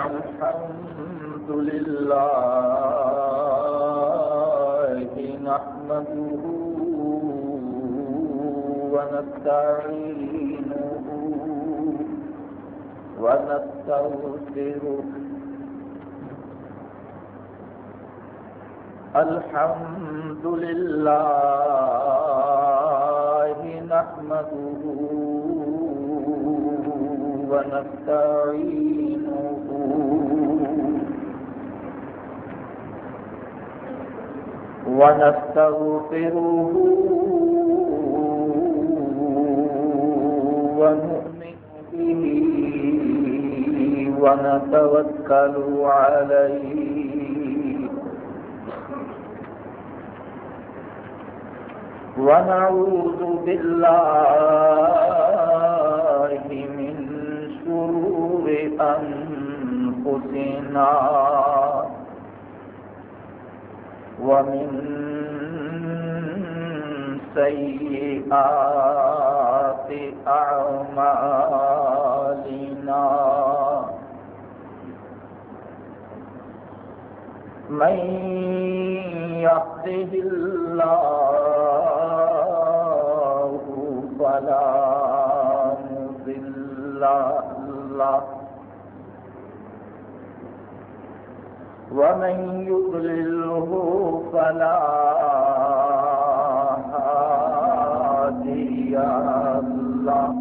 الحمد لله نحمده ونستعينه ونستغفره. الحمد لله نحمده ونستعينه ونستغفره ونؤمن به ونتوكل عليه ونعوذ بالله من شرور أنفسنا ومن سيئات أعمالنا. من يهده الله فلا مضل له. ومن يضلله فلا هادي له.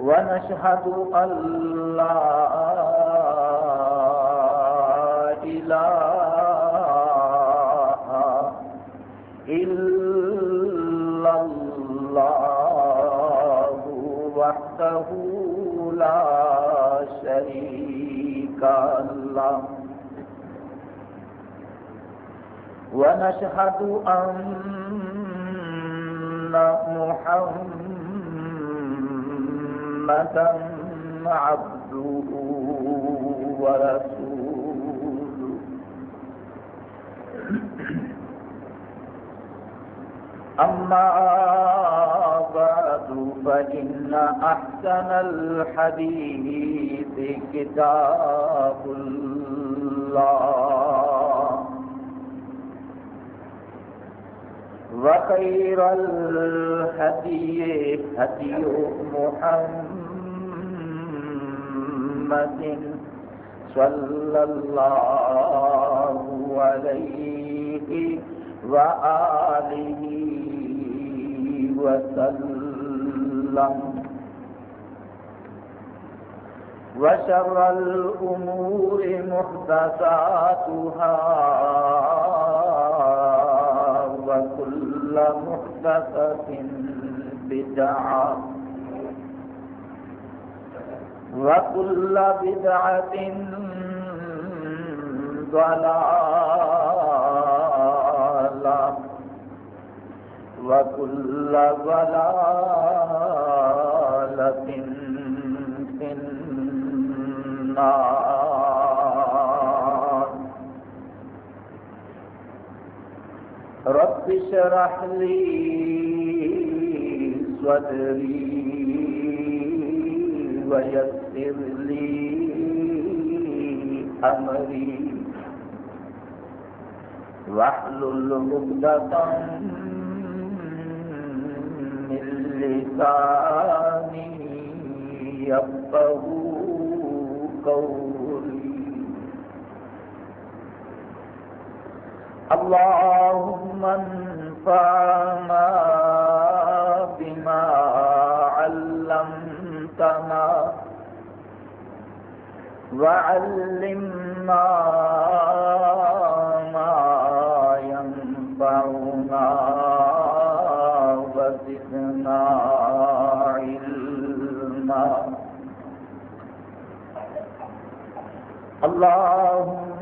ونشهد أن لا إله إلا الله وحده ونشهد أن محمدا عبده ورسوله. أما بعد فإن أحسن الحديث كتاب الله. وخير الهدي هدي محمد صلى الله عليه وآله وسلم. وشر الأمور محدثاتها. وكل محدثة بدعة وكل بدعة ضلالة وكل ضلالة في النار رب اشرح لي صدري ويسر لي أمري. واحلل عقدة من لساني يفقه قولي. اللهم انفعنا بما علمتنا وعلمنا ما ينفعنا وزدنا علما. اللهم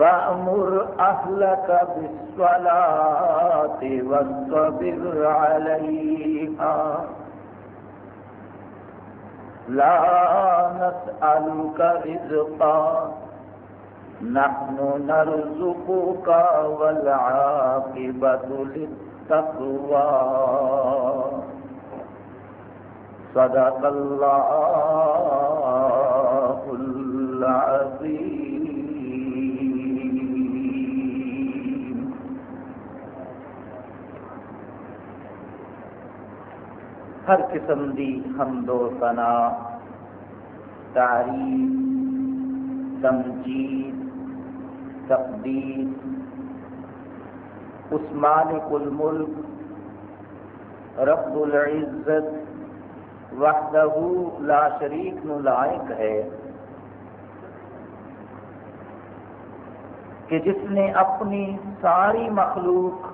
وأمر أهلك بالصلاة واصطبر عليها لا نسألك رزقا نحن نرزقك والعاقبة للتقوى صدق الله العظيم ہر قسم دی حمد و ثنا، تعریف، تمجید، تقدیر۔ اس مالک الملک، رب العزت، وحدہ لا شریک نو لائق ہے۔ کہ جس نے اپنی ساری مخلوق،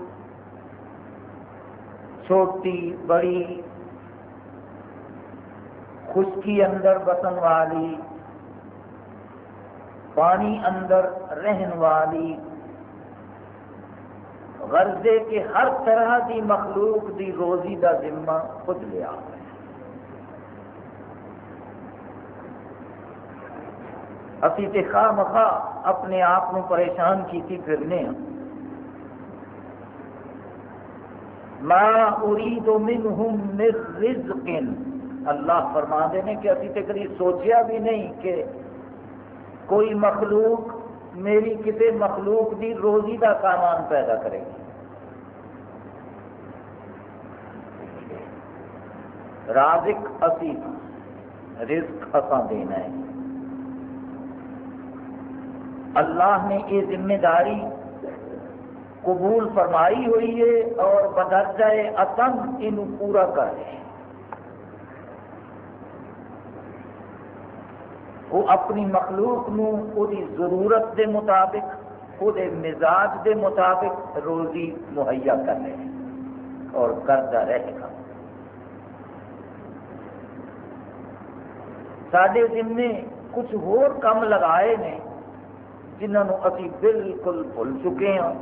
چھوٹی، بڑی خشکی اندر بسن والی، پانی اندر رہن والی، غرضے کے ہر طرح کی مخلوق دی روزی دا ذمہ خود لیا اسی تے خواہ مخواہ اپنے آپ کو پریشان کی پھرنے ہیں ما اريد منهم من رزق۔ اللہ فرما دے نے کہ ابھی تک کبھی سوچیا بھی نہیں کہ کوئی مخلوق میری کسی مخلوق دی روزی کا سامان پیدا کرے گی۔ رازق اسی رزق اساں دینا ہے۔ اللہ نے یہ ذمہ داری قبول فرمائی ہوئی ہے اور بدرجہ اتم یہ پورا کر رہے ہیں۔ وہ اپنی مخلوق نو وہ دی ضرورت دے مطابق وہ دے مزاج دے مطابق روزی مہیا کر رہے ہیں اور کرتا رہے گا۔ سڈے ذمے کچھ ہور کم لگائے نے جنہوں ابھی بالکل بھول چکے ہیں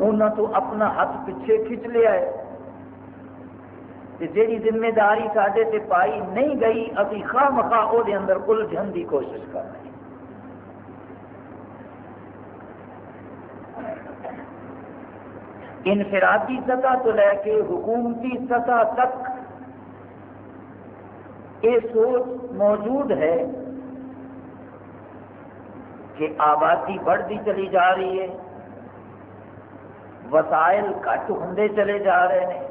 انہوں تو اپنا ہاتھ پیچھے کھچ لیا ہے۔ جیڑی ذمہ داری سڈے سے پائی نہیں گئی ابھی خواہ مخواہ وہ اندر الجھن کی کوشش کر رہے ہیں۔ انفرادی سطح تو لے کے حکومتی سطح تک یہ سوچ موجود ہے کہ آبادی بڑھتی چلی جا رہی ہے، وسائل گھٹ ہوں چلے جا رہے ہیں۔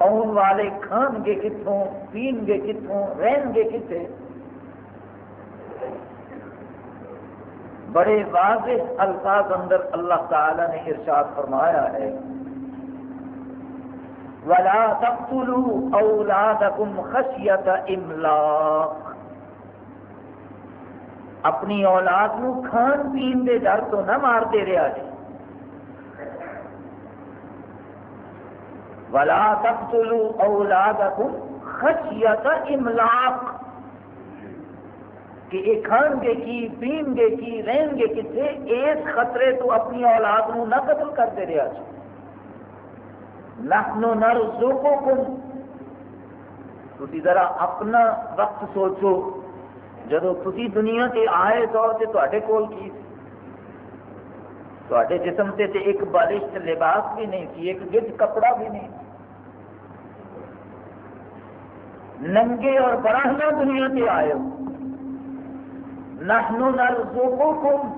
آن والے کھان گے کتوں پین گے کتوں رہن گے کتنے بڑے واضح الفاظ اندر اللہ تعالی نے ارشاد فرمایا ہے۔ ولا تقتلوا اولادکم خشیت املاق اپنی اولاد نو کھان پین دے ڈر تو نہ مارتے رہا جی۔ ولا تقتلوا اولادکم خشیت املاق۔ کہ یہ کھان گے کی پین گے کی رہن گے کتنے؟ اس خطرے تو اپنی اولاد نو نہ قتل کرتے رہا جی نحنو نرزقکم۔ تھی ذرا اپنا وقت سوچو۔ جب تھی دنیا سے آئے طور سے تے کول کی تے جسم سے ایک بالشت لباس بھی نہیں تھی ایک گج کپڑا بھی نہیں ننگے اور براہنا دنیا سے آئے ہو نحنو نرزقکم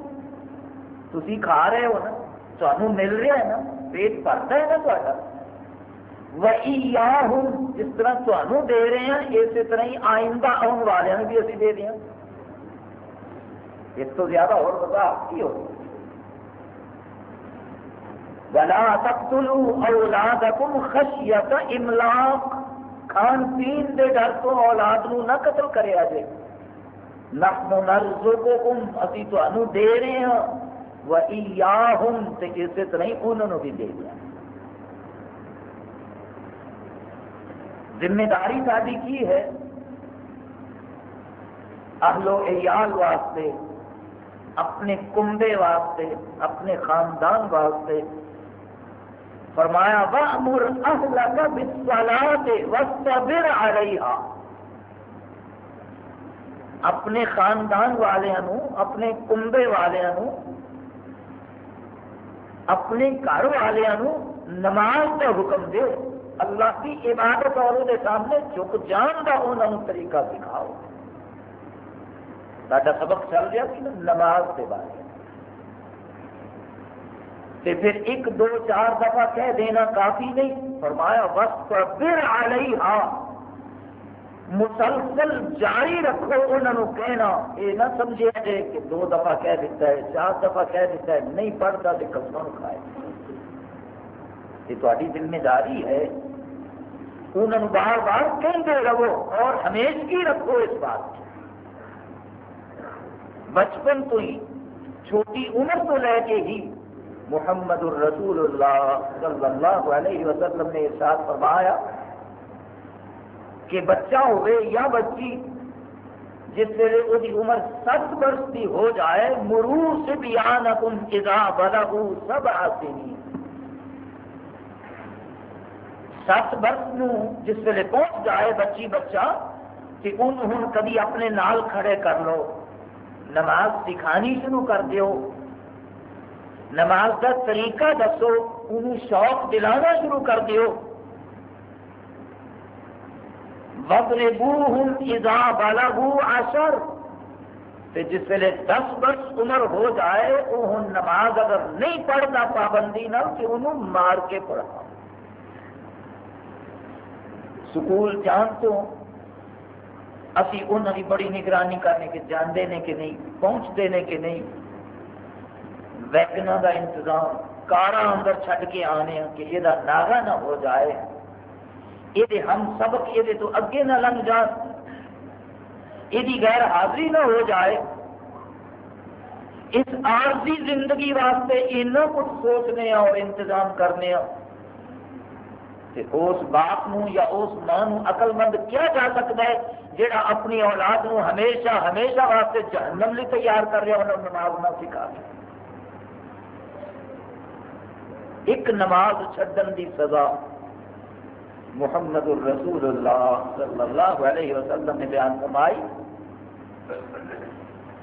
تھی کھا رہے ہو نا تمہیں مل رہا ہے نا پیٹ بھرتا ہے نا تا وَإِيَّاهُمْ جس طرح تمہوں دے رہے ہیں اسی طرح ہی آئندہ آن والوں بھی اسی دے دیں اس تو زیادہ اور بتا کی ہو وَلَا تَقْتُلُوا أَوْلَادَكُمْ خَشْيَةَ إِمْلَاقٍ کھان پین دے ڈر تو اولاد نو نہ قتل کرے آجے۔ نحن نرزقکم، اسی تو دے رہے ہیں۔ وَإِيَّاهُمْ، تے اسی طرح ہی انہوں بھی دے دیا۔ ذمہ داری ساری کی ہے؟ اہل و عیال واسطے، اپنے کنبے واسطے، اپنے خاندان واسطے فرمایا، وَأْمُرْ أَهْلَكَ بِالصَّلَاةِ وَاسْتَبِرْ عَلَيْهَا. اپنے خاندان والوں، اپنے کنبے والوں، اپنے گھر والوں نماز کا حکم دے۔ اللہ کی عبادت اور وہ سامنے جھک جان کا انہوں طریقہ سکھاؤ ساڈا سبق چل رہا سی نماز کے بارے۔ تے پھر ایک دو چار دفعہ کہہ دینا کافی نہیں۔ فرمایا بس پھر آ ہاں مسلسل جاری رکھو انہوں نے کہنا۔ یہ نہ سمجھے جائے کہ دو دفعہ کہہ دیتا ہے، چار دفعہ کہہ دیتا ہے، نہیں پڑھتا تو قسم کھائے۔ یہ تاری ذمہ داری ہے۔ انہوں بار بار کہتے رہو اور ہمیشگی رکھو اس بات بچپن تو ہی، چھوٹی عمر تو لے کے ہی محمد الرسول اللہ صلی اللہ علیہ وسلم نے ارشاد فرمایا کہ بچہ ہوئے یا بچی جس ویلے وہ عمر سات برس کی ہو جائے مرو سے بھی آنا کم ادا بلا سب آتے سات برس نو جس ویلے پہنچ جائے بچی بچہ کہ ان ہوں کبھی اپنے نال کھڑے کر لو، نماز سکھانی شروع کر دیو۔ نماز کا طریقہ دسو انہوں شوق دلانا شروع کر دیو۔ وَضْرِبُوهُمْ اِذَا بَلَغُوا عَشَرْ۔ تے جس ویلے دس برس عمر ہو جائے وہ نماز اگر نہیں پڑھتا پابندی نہ کہ انہوں مار کے پڑھا۔ سکول جان تو اسی انہوں کی بڑی نگرانی کرنے کے جانتے ہیں کہ نہیں پہنچتے ہیں کہ نہیں۔ ویگنا کا انتظام کارا اندر چھڈ کے آنے ہاں کہ یہ ناگا نہ ہو جائے۔ یہ ہم سبق یہ تو اگے نہ لنگ جان۔ یہ غیر حاضری نہ ہو جائے۔ اس عارضی زندگی واسطے اتنا کچھ سوچنے ہاں اور انتظام کرنے ہاں۔ اس باپ نو یا اس ماں عقل مند کیا جا سکتا ہے جڑا اپنی اولاد نو ہمیشہ ہمیشہ واسطے جہنم لی تیار کر رہا انہوں نماز نہ سکھا ایک نماز چھڈن دی سزا محمد الرسول اللہ صلی اللہ علیہ وسلم نے بیان فرمائی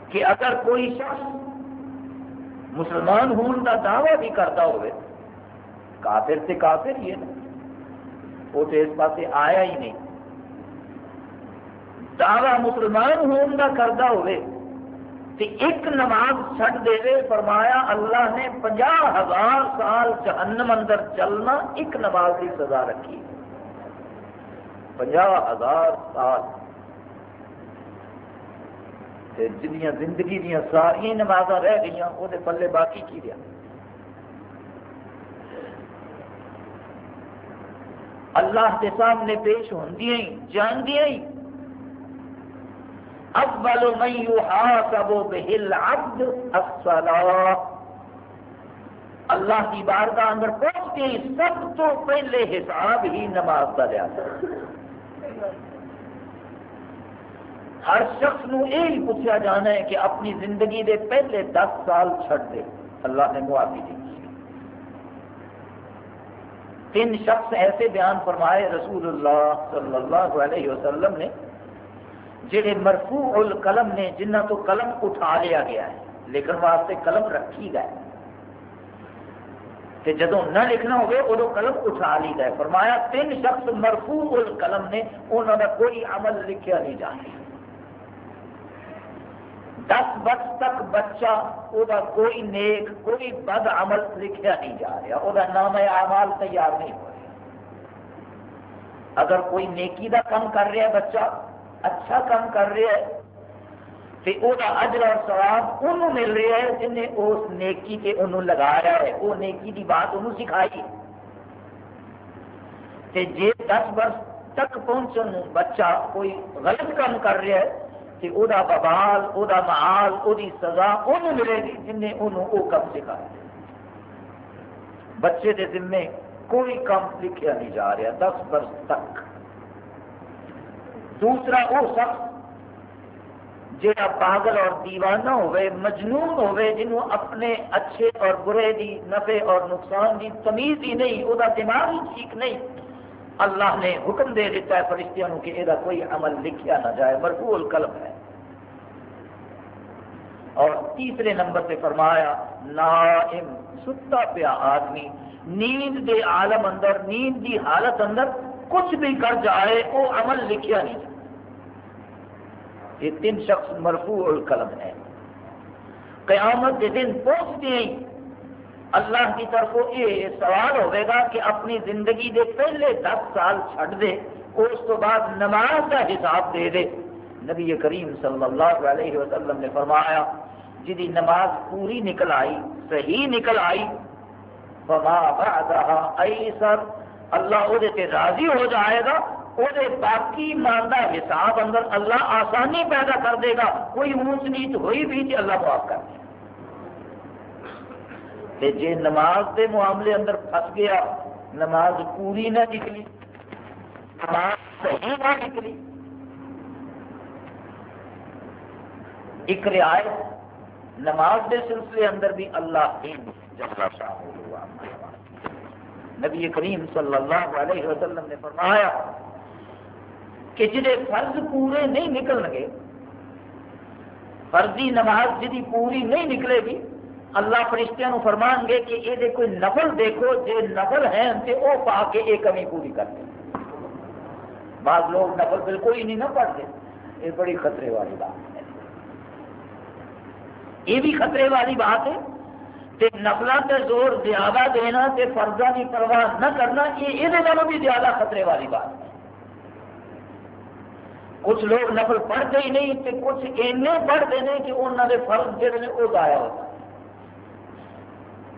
کہ اگر کوئی شخص مسلمان ہون کا دعوی بھی کرتا ہوئے، کافر سے کافر ہی ہے نا، وہ تو اس پاس آیا ہی نہیں۔ دعوی مسلمان ہون کا کرتا ہوئے ایک نماز چھٹ دے فرمایا اللہ نے پنجا ہزار سال جہنم اندر چلنا ایک نماز کی سزا رکھی۔ پنجا ہزار سال۔ جنیا زندگی دیا ساری نماز رہ گئی وہ پلے باقی کی رہا اللہ کے سامنے پیش ہوندیا ہی جاندیا ہی۔ اول من يحاسب به العبد الصلاة. اللہ کی بارگاہ اندر پہنچ کے سب تو پہلے حساب ہی نماز کا لیا ہر شخص نو یہی پوچھا جانا ہے کہ اپنی زندگی دے پہلے دس سال چھڑ دے۔ اللہ نے معافی دی۔ تین شخص ایسے بیان فرمائے، رسول اللہ صلی اللہ علیہ وسلم نے جڑے مرفوع القلم نے جنہ تو قلم اٹھا لیا گیا ہے، لکھن واسطے قلم رکھی گئے کہ جدو نہ لکھنا ہوگے ادو قلم اٹھا لی گئے فرمایا، تین شخص مرفوع القلم نے، انہوں نے کوئی عمل لکھیا نہیں جانا دس برس تک بچہ وہ کوئی نیک، کوئی بد عمل لکھیا نہیں جا رہا۔ وہ نام اعمال تیار نہیں ہو رہا۔ اگر کوئی نیکی دا کام کر رہا ہے بچہ اچھا کام کر رہا ہے تو وہ اجر اور سواب انہوں مل رہا ہے جنہیں اس نیکی سے انہوں لگایا ہے۔ وہ نیکی دی بات انہوں سکھائی تے جے دس برس تک پہنچن بچہ کوئی غلط کام کر رہا ہے کہ وہ ببال وہ محال وہ سزا انہوں ملے گی جن نے انہوں وہ کم سکھایا۔ بچے کے ذمے کوئی کام لکھا نہیں جا رہا دس برس تک۔ دوسرا وہ شخص جہاں پاگل اور دیوانہ ہوئے، مجنون ہوئے، جنہوں اپنے اچھے اور برے دی نفع اور نقصان دی تمیز ہی نہیں وہ دماغ ہی ٹھیک نہیں۔ اللہ نے حکم دے دیتا ہے فرشتیاں کہ یہ کوئی عمل لکھیا نہ جائے، مرفوع القلم ہے۔ اور تیسرے نمبر پہ فرمایا، نائم، ستا پیا آدمی، نیند دے عالم اندر، نیند دی حالت اندر کچھ بھی کر جائے، وہ عمل لکھیا نہیں۔ یہ تین شخص مرفوع القلم ہے قیامت کے دن پہنچتے ہی اللہ کی طرف یہ سوال ہوئے گا کہ اپنی زندگی دے پہلے دس سال چھڑ دے، اس تو بعد نماز کا حساب دے دے۔ نبی کریم صلی اللہ علیہ وسلم نے فرمایا جی نماز پوری نکل آئی، صحیح نکل آئی، فما بعدها ایسر۔ اللہ وہ راضی ہو جائے گا وہ باقی ماندہ حساب اندر اللہ آسانی پیدا کر دے گا۔ کوئی اونچ نیچ ہوئی بھی تو اللہ معاف کر دے۔ تے جے نماز دے معاملے اندر پھس گیا، نماز پوری نہ نکلی، نماز صحیح نہ نکلی۔ ایک رعایت، نماز دے سلسلے اندر بھی اللہ نبی کریم صلی اللہ علیہ وسلم نے فرمایا کہ جہے فرض پورے نہیں نکل گے، فرضی نماز جی پوری نہیں نکلے گی، اللہ فرشتیاں فرمان گے کہ یہ کوئی نفل دیکھو جی نفل ہے تو وہ پا کے یہ کمی پوری کر دیں بعض لوگ نفل بالکل ہی نہیں نہ پڑھتے یہ بڑی خطرے والی بات ہے۔ یہ بھی خطرے والی بات ہے۔ کہ نفلوں سے زور زیادہ دینا تے فرضہ کی پرواہ نہ کرنا، یہ یہ بھی زیادہ خطرے والی بات ہے۔ کچھ لوگ نفل پڑھتے ہی نہیں تے کچھ اینے پڑھتے ہیں کہ انہوں نے فرض جڑے وہ ضائع ہوتا۔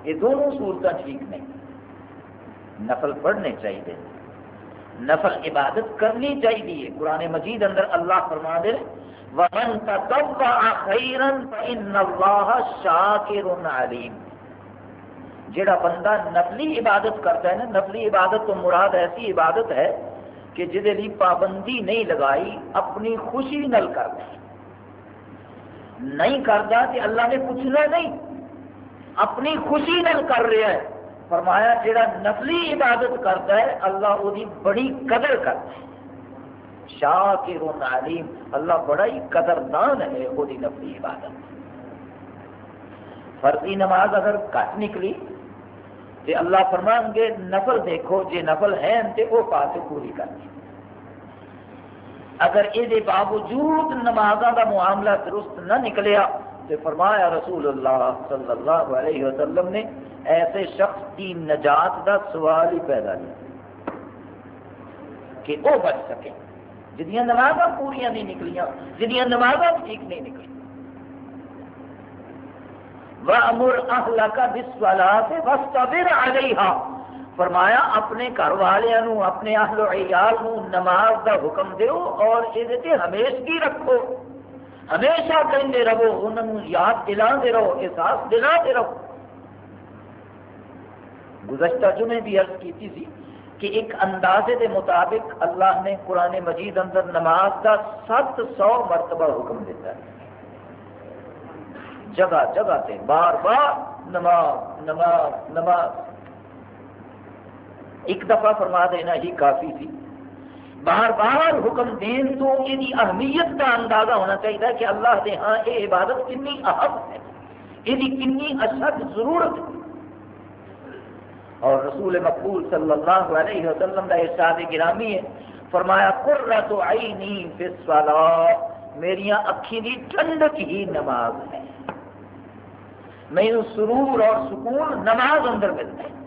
یہ دونوں صورت ٹھیک نہیں۔ نفل پڑھنے چاہیے۔ نفل عبادت کرنی چاہیے۔ قرآن مجید اندر اللہ فرما دے، ومن تطوع خیرا فإن اللہ شاکر علیم جڑا بندہ نفلی عبادت کرتا ہے نا نفلی عبادت تو مراد ایسی عبادت ہے کہ جہے پابندی نہیں لگائی، اپنی خوشی نل کرتا نہیں کرتا کہ اللہ نے پوچھنا نہیں، اپنی خوشی نل کر رہا ہے۔ فرمایا جہاں نفلی عبادت کرتا ہے، اللہ وہ بڑی قدر کرتا ہے شاہ کے رون علیم، اللہ بڑا ہی قدردان ہے وہ نفلی عبادت۔ فرضی نماز اگر کٹ نکلی تو اللہ فرمان گے نفل دیکھو جی نفل ہے تو وہ پاس پوری کرنی اگر یہ باوجود نمازوں کا معاملہ درست نہ نکلیا تو فرمایا رسول اللہ صلی اللہ علیہ وسلم نے ایسے شخص کی نجات کا سوال ہی پیدا نہیں کہ وہ بچ سکے۔ جنیا نماز پوریا نہیں نکلیاں جنیا نماز ٹھیک نہیں نکلی وَأَمُرْ أَهْلَكَ بِالصَّلَاةِ وَاسْتَبِرْ عَلَيْهَا۔ فرمایا، اپنے گھر والوں اپنے اہل و عیال نماز دا حکم دیو اور یہ ہمیشگی رکھو۔ ہمیشہ کہتے رہو انہوں یاد دلا رہو، احساس دلا رہو۔ گزشتہ جمعے بھی عرض کی تھی کہ ایک اندازے کے مطابق اللہ نے قرآن مجید اندر نماز کا سات سو مرتبہ حکم دیتا ہے۔ جگہ جگہ سے بار بار نماز نماز نماز۔ ایک دفعہ فرما دینا ہی کافی تھی۔ بار بار حکم دین تو یہ اہمیت کا اندازہ ہونا چاہیے کہ اللہ کے ہاں یہ عبادت کنی اہم ہے۔ یہ کنی اشد ضرورت ہے۔ اور رسول مقبول صلی اللہ علیہ وسلم کا ارشاد گرامی ہے۔ فرمایا، قرۃ عینی فی الصلاۃ۔ میری اکھی دی ٹھنڈک ہی نماز ہے میرے سرور اور سکون نماز اندر ملتا ہے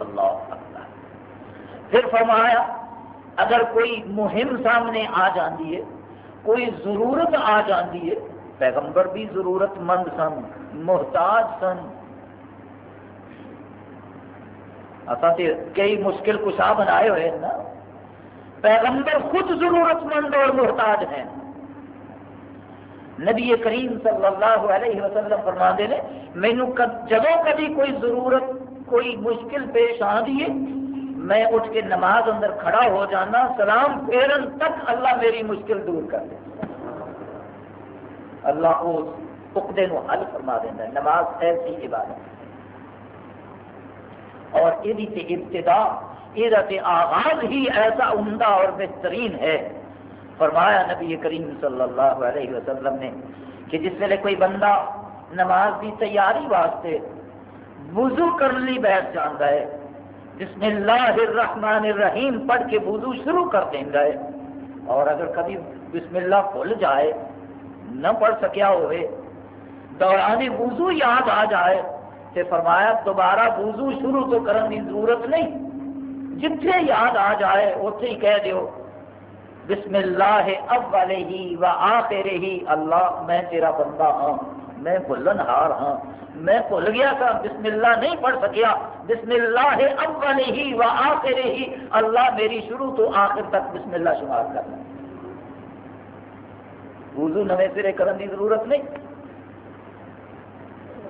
اللہ پھر فرمایا، اگر کوئی مہم سامنے آ جاتی ہے، کوئی ضرورت آ جاتی ہے، پیغمبر بھی ضرورت مند سن، محتاج سن۔ کئی مشکل کشا بنائے ہوئے نا۔ پیغمبر خود ضرورت مند اور محتاج ہیں۔ نبی کریم صلی اللہ علیہ وسلم فرما دے نے مینو جب کبھی کوئی ضرورت، کوئی مشکل پیش آ دیے میں اٹھ کے نماز اندر کھڑا ہو جانا، سلام پھیرن تک اللہ میری مشکل دور کر دے. اللہ اس عقدے نو حل فرما دینا نماز ایسی عبادت اور یہ ابتدا، یہ آغاز ہی ایسا عمدہ اور بہترین ہے۔ فرمایا نبی کریم صلی اللہ علیہ وسلم نے کہ جس ویلے کوئی بندہ نماز کی تیاری واسطے وضو کر لی بیٹھ جانا ہے بسم اللہ الرحمن الرحیم پڑھ کے وضو شروع کر دیں گا اور اگر کبھی بسم اللہ بھول جائے، نہ پڑھ سکیا ہوئے دوران وضو یاد آ جائے، تے فرمایا دوبارہ وضو شروع تو کرنے کی ضرورت نہیں، جتھے یاد آ جائے اتے ہی کہہ دیو بسم اللہ اب والے ہی و آخر ہی اللہ، میں تیرا بندہ ہاں میں بھلن ہار ہاں میں بھول گیا تھا، بسم اللہ نہیں پڑھ سکیا، بسم اللہ اب والے ہی و آخر ہی اللہ میری شروع تو آخر تک بسم اللہ شمار کرنا وضو نویں سرے کرنے کی ضرورت نہیں۔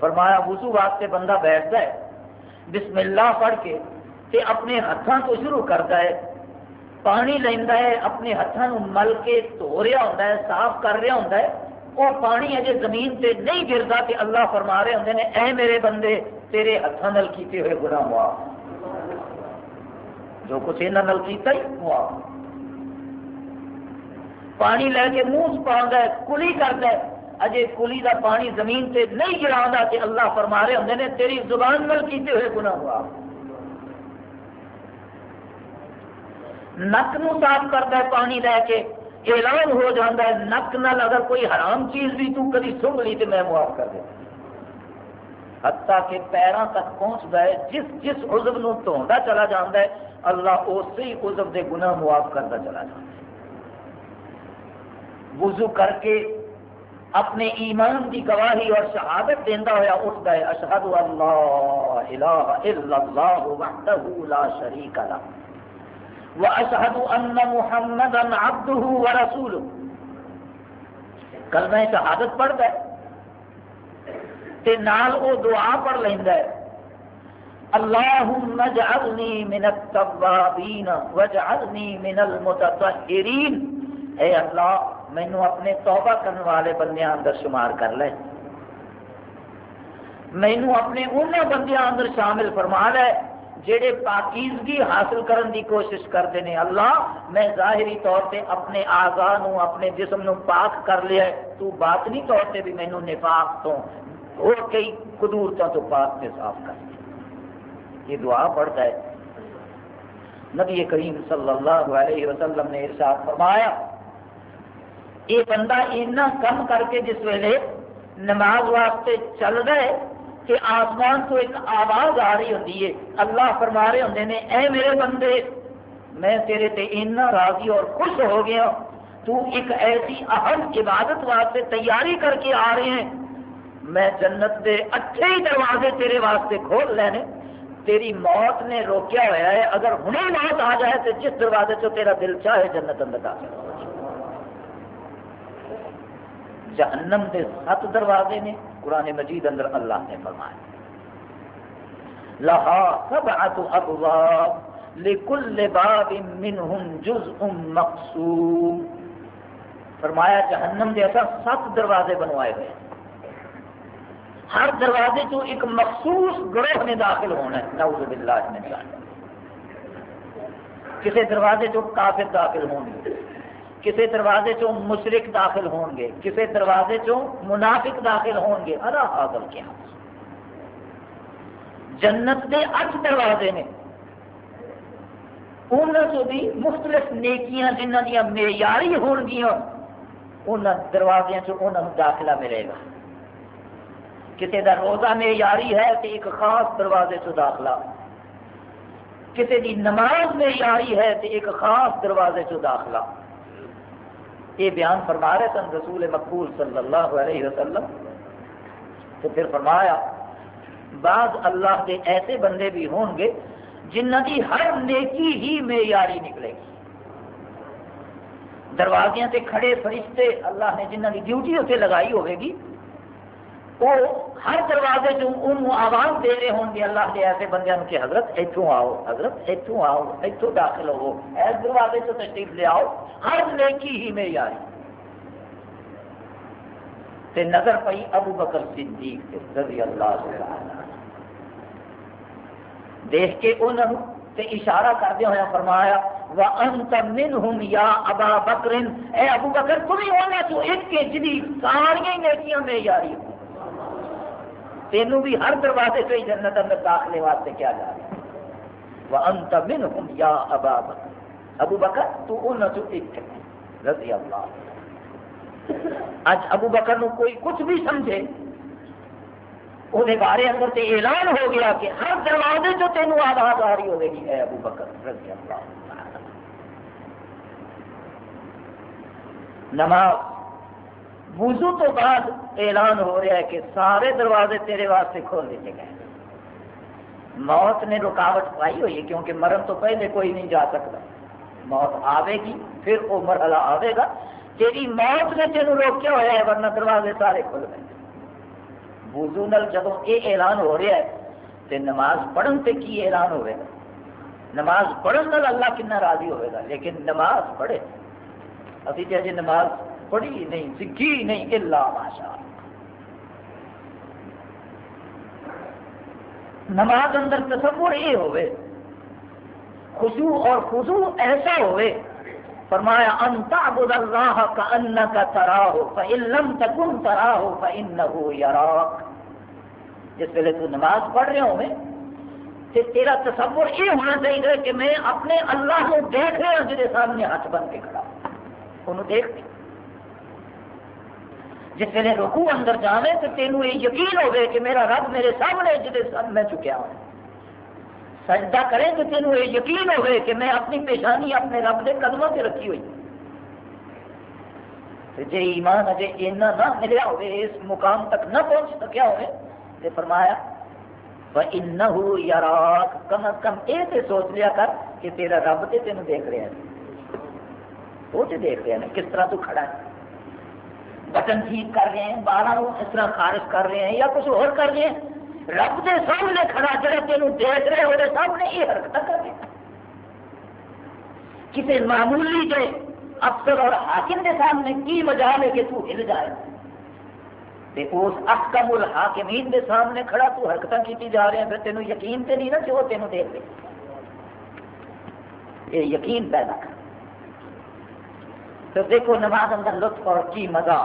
فرمایا، وضو واسطے بندہ بیٹھتا ہے، بسم اللہ پڑھ کے، تے اپنے ہاتھوں کو شروع کرتا ہے پانی لینا ہے، اپنے ہاتھوں مل کے دھو رہا ہوتا ہے، صاف کر رہا ہوتا ہے۔ وہ پانی اجے زمین سے نہیں گرتا کہ اللہ فرما رہے ہوں نے، اے میرے بندے، تیرے ہاتھوں نل کیتے ہوئے گنا ہوا جو کچھ یہاں کیتا ہی ہوا پانی لے کے منہ پا ہے، کلی کرتا ہے۔ اجے کلی کا پانی زمین سے نہیں گرا کہ اللہ فرما رہے ہوں نے، تیری زبان نل کیتے ہوئے گنا ہوا نک نو صاف کرتا ہے، پانی لے کے اعلان ہو جاتا ہے، نک نال اگر کوئی حرام چیز بھی تو کدی سنگ لی تو میں معاف کر دیا حتیٰ کہ پیروں تک پہنچ گئے جس جس عزب نو دھوندا چلا جاتا ہے، اللہ اسی عزب دے گناہ معاف کرتا چلا جاتا ہے۔ وضو کر کے اپنے ایمان کی گواہی اور شہادت دینا ہوا اٹھ گئے اشہد اللہ الہ الا اللہ وحدہ لا شریک لا واشہد ان محمدا عبدہ ورسولہ کلمہ شہادت پڑھ گئے تے نال او دعا پڑھ لیندا ہے۔ اللهم اجعلني من التوابين واجعلني من المتطهرين اے اللہ مینو اپنے توبہ کرنے والے بندیاں اندر شمار کر لے۔ مینو اپنے انہوں بندیاں اندر شامل فرما لے۔ جڑے پاکیزگی حاصل کرن دی کوشش کرتے ہیں۔ اللہ، میں ظاہری طور پہ اپنے آزاد اپنے جسم نو پاک کر لیا ہے۔ تو باطنی طور پہ بھی مینو نفاق تو اور کئی قدورتوں تو پاک سے صاف کر یہ دعا پڑھتا ہے۔ نبی کریم صلی اللہ علیہ وسلم نے ارشاد فرمایا، یہ بندہ اینا کم کر کے جس ویلے نماز واسطے چل رہے کہ آسمان تو ایک آواز آ رہی ہوتی ہے۔ اللہ فرما رہے ہوں نے، اے میرے بندے، میں تیرے تے اینا راضی اور خوش ہو گیا تو ایک ایسی اہم عبادت واسطے تیاری کر کے آ رہے ہیں۔ میں جنت دے اچھے ہی دروازے تیرے واسطے کھول لینے۔ تیری موت نے روکیا ہوا ہے۔ اگر ہنیں موت آ جائے تو جس دروازے سے تیرا دل چاہے جنت اندر داخل ہو جہنم کے سات دروازے نے قرآن مجید اندر اللہ نے فرمایا۔ لها سبعة أبواب لكل باب منهم جزء مقسوم فرمایا، جہنم دے اثر سات دروازے بنوائے ہوئے ہیں۔ ہر دروازے تو ایک مخصوص گروہ نے داخل ہونا ہے۔ نعوذ باللہ من ذالک کسی دروازے چ کافر داخل ہوں گے۔ کسی دروازے چ مشرق داخل ہون گے کسی دروازے چ منافق داخل ہون گے۔ ارا حاضر کیا جنت دے اٹھ دروازے نے۔ انہوں بھی مختلف نیکیاں جنہ دیا معیاری ہون گیا ان دروازے انہوں داخلہ ملے گا۔ کسی کا روزہ معیاری ہے تو ایک خاص دروازے سے داخلہ۔ کسی کی نماز معیاری ہے تو ایک خاص دروازے سے داخلہ۔ یہ بیان فرما رہے سن رسول مقبول صلی اللہ علیہ وسلم، تو پھر فرمایا، بعض اللہ کے ایسے بندے بھی ہون گے جنہ کی ہر نیکی ہی معیاری نکلے گی۔ دروازے سے کھڑے فرشتے اللہ نے جنہ کی ڈیوٹی اتنے لگائی ہوئے گی وہ ہر دروازے جو آواز دے رہے ہوں گے، اللہ کے ایسے بندے کہ حضرت اتوں آؤ، حضرت اتوں آؤ اتوں داخل ہو ایس دروازے سے تشریف لے آؤ، ہر نیکی ہی میں یاری تے نظر پئی ابو بکر صدیق رضی اللہ عنہ۔ دیکھ کے انہوں تے اشارہ کردے ہوئے فرمایا، وَأَنْتَ مِنْهُمْ يَا أَبَا بَكْرٍ۔ اے ابو بکر، تمہیں ہونا تو ایک کے جنی ساری نیکیاں میں یاری ہوں تینوں بھی ہر دروازے سے جنت اندر داخلے واسطے کیا جا رہا وہ انت من ہوں یا ابا بکر ابو بکر، تو انہوں تو ایک رضی اللہ اج ابو بکر نو کوئی کچھ بھی سمجھے۔ وہ بارے اندر تے اعلان ہو گیا کہ ہر دروازے جو تینوں آواز آ رہی ہوگی اے ابو بکر، رضی اللہ نماز وضو تو بعد اعلان ہو رہا ہے کہ سارے دروازے تیرے واسطے کھول دیتے گئے۔ موت نے رکاوٹ پائی ہوئی ہے کیونکہ مرن تو پہلے کوئی نہیں جا سکتا۔ موت آئے گی، پھر وہ مرحلہ آئے گا۔ تیری موت نے تینوں روکیا ہوا ہے، ورنہ دروازے سارے کھل گئے۔ وضو نل جب یہ اعلان ہو رہا ہے تو نماز پڑھن سے کی اعلان ہوئے گا؟ نماز پڑھن نال اللہ کنا راضی ہوئے گا؟ لیکن نماز پڑھے۔ ابھی جی نماز پڑھی نہیں سیکھی نہیں اللہ۔ ماشاء نماز اندر تصور یہ ہوئے خوشو اور خوشو ایسا ہوئے۔ فرمایا، ان تعبد اللہ کا ان کا تراہ فإن لم تكن تراہ فإنه يراك جس ویلے تو نماز پڑھ رہے ہوں میں تیرا تصور یہ ہونا چاہیے کہ میں اپنے اللہ کو دیکھ رہا ہوں جہاں سامنے ہاتھ بن کے کھڑا انہوں دیکھ جس ویلے رکو اندر جانے تو تینوں یہ یقین ہوگی کہ میرا رب میرے سامنے جی سب میں چکیا ہوں۔ سجدہ کریں تو تینوں یہ یقین ہوگی کہ میں اپنی پیشانی اپنے رب کے قدموں سے رکھی ہوئی۔ جی ایمان اجے اینا نہ ملیا ہوئے اس مقام تک نہ پہنچ سکیا ہوئے تو فرمایا، وَإِنَّهُ يَرَاكَ۔ کم از کم یہ تے سوچ لیا کر کہ تیرا رب تے تینوں دیکھ رہے ہیں وہ تے دیکھ رہے ہیں کس طرح تو کھڑا ہے۔ بٹن ٹھیک کر رہے ہیں بارہ اس طرح خارج کر رہے ہیں یا کچھ اور کر رہے ہیں۔ رب کے سامنے کھڑا جڑا تینوں دیکھ رہے وہ سامنے یہ حرکت کر رہے ہیں۔ کسی معمولی کے افسر اور حاکم کے سامنے کی مجال ہے کہ تو ہل جائے۔ اس احکم الحاکمین کے سامنے کھڑا تو حرکت کی جا رہے ہیں، پھر تینوں یقین تے نہیں نا کہ وہ تینوں دیکھ رہے۔ یہ یقین پیدا کر۔ تو دیکھو نماز اندر لطف اور کی مزہ.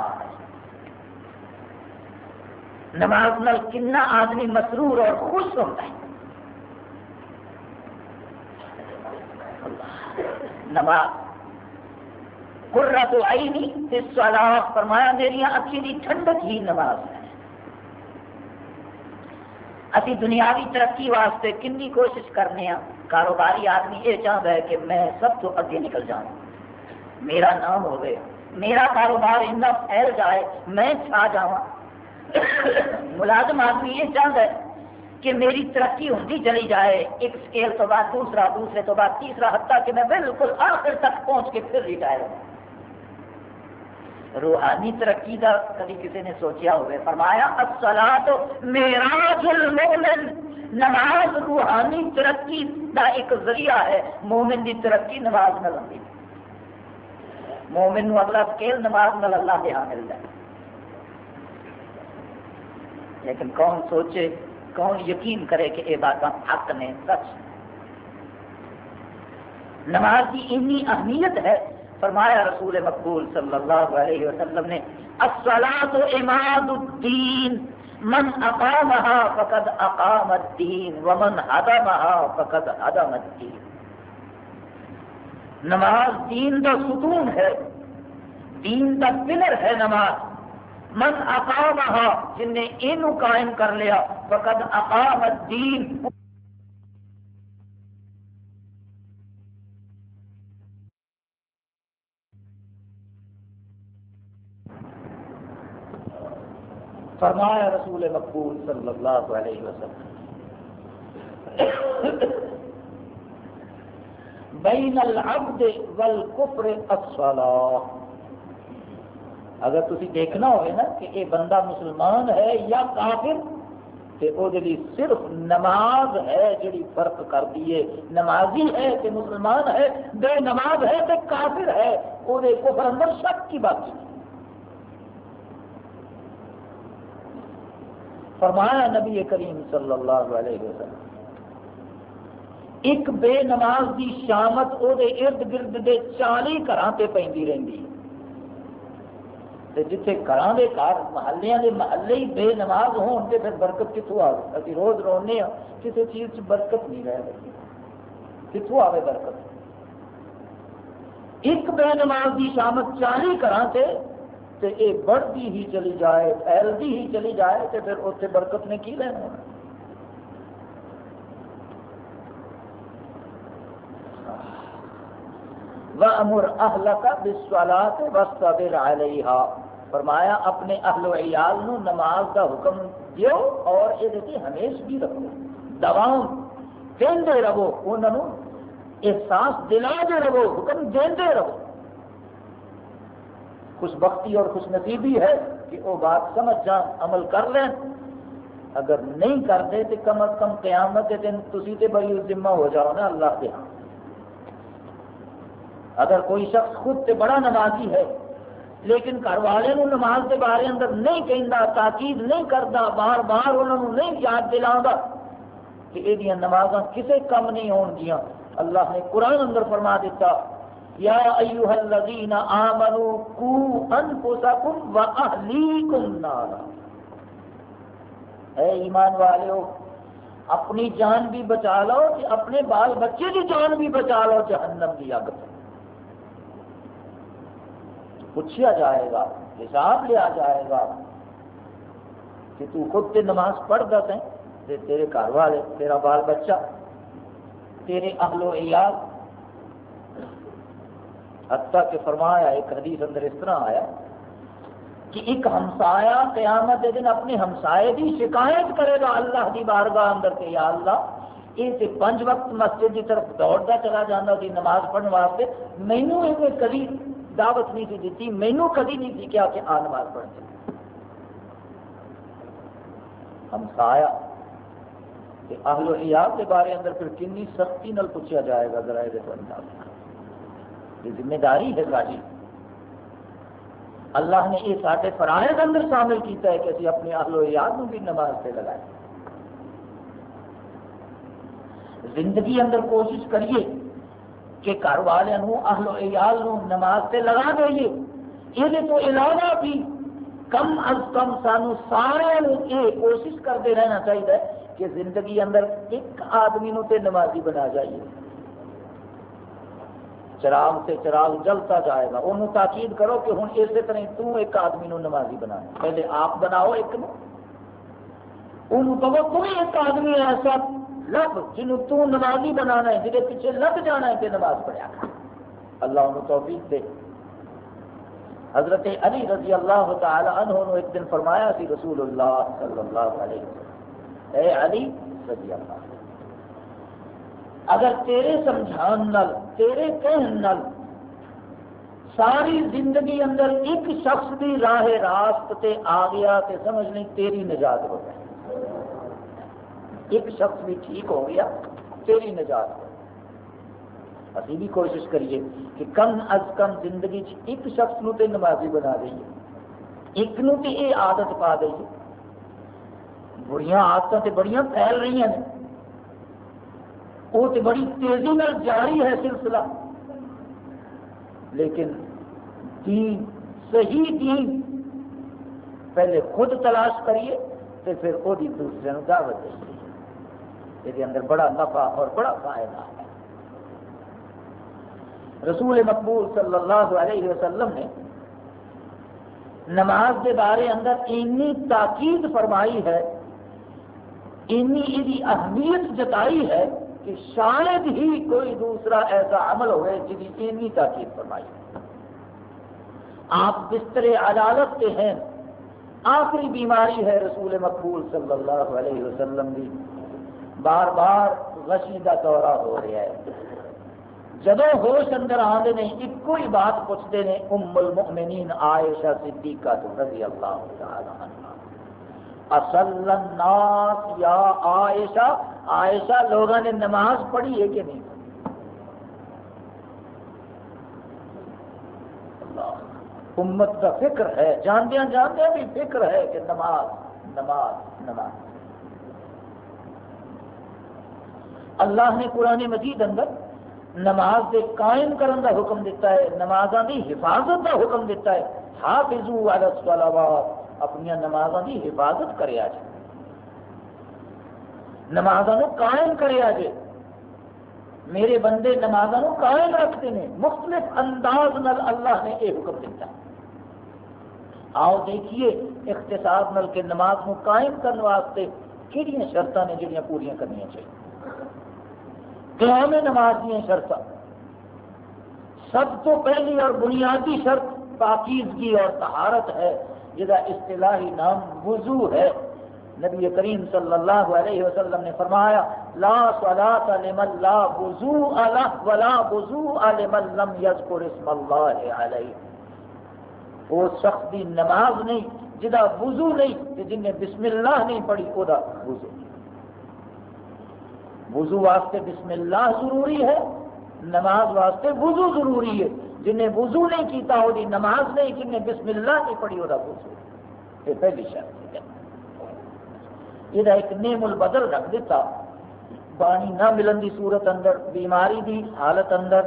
نماز نال کنا آدمی مسرور اور خوش ہوتا ہے. نماز. قرہ تو آئی نہیں اس سوال فرمایا میری اکھی کی ٹھنڈک ہی نماز ہے. ابھی دنیاوی ترقی واسطے کنی کوشش کرنے ہاں کاروباری آدمی یہ چاہتا ہے کہ میں سب تو اگے نکل جاؤں. میرا نام ہوئے میرا کاروبار اتنا پھیل جائے، میں چھا جا ملازم آدمی یہ چاہتا ہے کہ میری ترقی ہوتی چلی جائے۔ ایک سکیل تو بعد دوسرا، دوسرے تو بعد تیسرا، حتیٰ کہ میں بالکل آخر تک پہنچ کے پھر ریٹائر ہوں۔ روحانی ترقی کا کبھی کسی نے سوچا ہوئے فرمایا الصلاۃ معراج المومن نماز روحانی ترقی کا ایک ذریعہ ہے۔ مومن کی ترقی نماز نہ لگی مومن نو اگلا سکیل نماز نہ اللہ دیا ہاں ملتا ہے لیکن کون سوچے، کون یقین کرے کہ یہ بات حق نے سچ۔ نماز کی اتنی اہمیت ہے، فرمایا رسول مقبول صلی اللہ علیہ وسلم نے، الصلاة اماد الدین، من اقامها فقد اقام الدین، ومن حدمها فقد حدم الدین۔ نماز دین کا ستون ہے۔ دین کا پلر ہے نماز۔ من اقامها جن نے یہ قائم کر لیا، فقد اقام الدین۔ فرمایا رسول مقبول صلی اللہ علیہ وسلم۔ بین العبد والکفر الصلاة اگر تھی دیکھنا ہوئے نا کہ یہ بندہ مسلمان ہے یا کافر تو صرف نماز ہے جڑی فرق کر دیے نمازی ہے کہ مسلمان ہے، بے نماز ہے کہ کافر ہے وہ کفر اندر شک کی بات فرمایا نبی کریم صلی اللہ علیہ وسلم ایک بے نماز کی شامت وہ ارد گرد کے چالی گھر پہ پہ رہی جتنے گھر کے گھر، محلے کے محلے ہی بے نماز ہون پھر برکت کتوں آ ابھی روز رونے ہاں کسی چیز برکت نہیں رہ رہی کتوں آئے برکت؟ ایک بے نماز کی شامت چالی گھر سے تو یہ بڑھتی ہی چلی جائے پھیلتی ہی چلی جائے تو پھر اتنے برکت نے کی لینا وَأَمُرْ أَهْلَكَ بِالصَّلَاةِ وَاسْتَبِرْ عَلَيْهَا۔ فرمایا، اپنے اہل و عیال نو نماز کا حکم دیو اور یہ ہمیش بھی رکھو، دوام کہندے رہو انہوں احساس دلا دے رہو، حکم دیندے رہو۔ خوش بختی اور خوش نصیبی ہے کہ وہ بات سمجھ جان، عمل کر لیں اگر نہیں کرتے تو کم از کم قیامت کے دن تھی تو بڑی ذمہ ہو جاؤ نا اللہ کے ہاں۔ اگر کوئی شخص خود سے بڑا نمازی ہے، لیکن گھر والے نماز کے بارے اندر نہیں کہہ تاکید نہیں کرتا بار بار انہوں نہیں یاد دلا کہ یہ نماز کسے کم نہیں ہون گیا اللہ نے قرآن اندر فرما دیتا یا ایوہ الذین آمنوا کو انفسکم و اہلیکم نارا۔ اے ایمان والے اپنی جان بھی بچا لو کہ اپنے بال بچے کی جان بھی بچا لو، جہنم کی اگ پوچھا جائے گا، حساب لیا جائے گا کہ تو خود تے نماز پڑھ دس ہے تیرے گھر والے، تیرا بال بچہ، تیرے اہل و عیال۔ حتیٰ کہ فرمایا، ایک حدیث اندر اس طرح آیا کہ ایک ہمسایا قیامت دن اپنے ہمسائے کی شکایت کرے گا اللہ کی بارگاہ اندر کہ یا اللہ، یہ پنج وقت مسجد کی طرف دوڑتا چلا جانا تھی نماز پڑھنے واسطے مینو یہ کبھی دعوت نہیں تھی دیتی مینو کبھی نہیں تھی کیا کہ آ نماز پڑھ پڑھنے ہمسایا اہل و عیال کے بارے اندر پھر کنی سختی نال پوچھا جائے گا، ذرا یہ انداز۔ یہ ذمہ داری ہے ساری۔ اللہ نے یہ سارے فرائض اندر شامل کیتا ہے کہ اسی اپنے اہل و یاد بھی نماز سے لگائے زندگی اندر کوشش کریے۔ کہ گھر والوں، اہل و عیال نماز سے لگا دئیے۔ یہ تو علاوہ بھی کم از کم سانو سارے یہ کوشش کرتے رہنا چاہیے کہ زندگی اندر ایک آدمی نو تے نمازی بنا جائیے۔ چراغ سے چراغ جلتا جائے گا۔ انہوں تاکید کرو کہ ہوں اسی طرح تو ایک آدمی نو نمازی بنا پہلے آپ بناؤ ایک نو انہوں کہو کوئی ایک آدمی ایسا لب جنہوں تو نمازی بنانا ہے جہاں پیچھے لگ جانا ہے کہ نماز پڑھیا اللہ انہوں توفیق دے۔ حضرت علی رضی اللہ تعالی عنہ نے ایک دن فرمایا سی رسول اللہ صلی اللہ علیہ وسلم، اے علی رضی اللہ اگر تیرے سمجھان نل، تیرے کہن نل ساری زندگی اندر ایک شخص کی راہ راست تے آ گیا تے سمجھ نہیں تیری نجات ہو گئی۔ ایک شخص بھی ٹھیک ہو گیا، تیری نجات ہو ابھی بھی کوشش کریے کہ کم از کم زندگی ایک شخص نو تے نمازی بنا دئیے۔ ایک نو تے یہ عادت پا دئیے۔ بڑیاں آدت تے بڑیاں پھیل رہی ہیں۔ وہ تو بڑی تیزی میں جاری ہے سلسلہ۔ لیکن دین صحیح دین۔ پہلے خود تلاش کریے تو پھر وہ دوسرے دعوت دیں یہ اندر بڑا نفع اور بڑا فائدہ ہے۔ رسول مقبول صلی اللہ علیہ وسلم نے نماز کے بارے اندر اینی تاکید فرمائی ہے اینی یہ اہمیت جتائی ہے کہ شاید ہی کوئی دوسرا ایسا عمل ہوئے جی اینی تاکید فرمائی آپ بستر عدالت کے ہیں، آخری بیماری ہے رسول مقبول صلی اللہ علیہ وسلم کی۔ بار بار غشی کا دورہ ہو رہا ہے۔ جب ہوش اندر آتے ہیں ایک ہی بات پوچھتے ہیں، ام المؤمنین عائشہ صدیقہ رضی اللہ تعالی عنہ۔ اصل الناس یا عائشہ؟ عائشہ لوگوں نے نماز پڑھی ہے کہ نہیں؟ امت کا فکر ہے جاندیا جاندیا بھی فکر ہے کہ نماز نماز نماز۔ اللہ نے قرآن مجید اندر نماز کے قائم کرنے کا حکم دیتا ہے نمازوں کی حفاظت کا حکم دیتا ہے۔ حافظو علی الصلوات، اپنی نمازوں کی حفاظت کرے جائے نمازوں قائم کرے جائے میرے بندے نمازوں قائم رکھتے ہیں۔ مختلف انداز نل اللہ نے یہ حکم دیتا آؤ دیکھیے اختصاص نل کے نماز کو قائم کرنے واسطے کہڑی شرط نے جہاں پوریا کرنی چاہیے۔ قیام نماز دیا شرط سب تو پہلی اور بنیادی شرط پاکیزگی اور تہارت ہے۔ جہاں اصطلاحی نام وضو ہے۔ نبی کریم صلی اللہ علیہ وسلم نے فرمایا، لا صلاة لمن لا وضو علیہ ولا وضو لمن لم یذکر اسم اللہ علیہ۔ وہ شخص دی نماز نہیں، جدا وضو نہیں کہ جن نے بسم اللہ نہیں پڑھی، وہ وضو۔ وضو واسطے بسم اللہ ضروری ہے، نماز واسطے وضو ضروری ہے۔ جن نے وضو نہیں کیتا، وہ نماز نہیں جن نے بسم اللہ نہیں پڑھی، وہ وضو۔ یہ پہلی شرط ہے۔ یہ ایک نیم البدل رکھ دیتا۔ پانی نہ ملن دی صورت اندر، بیماری دی حالت اندر،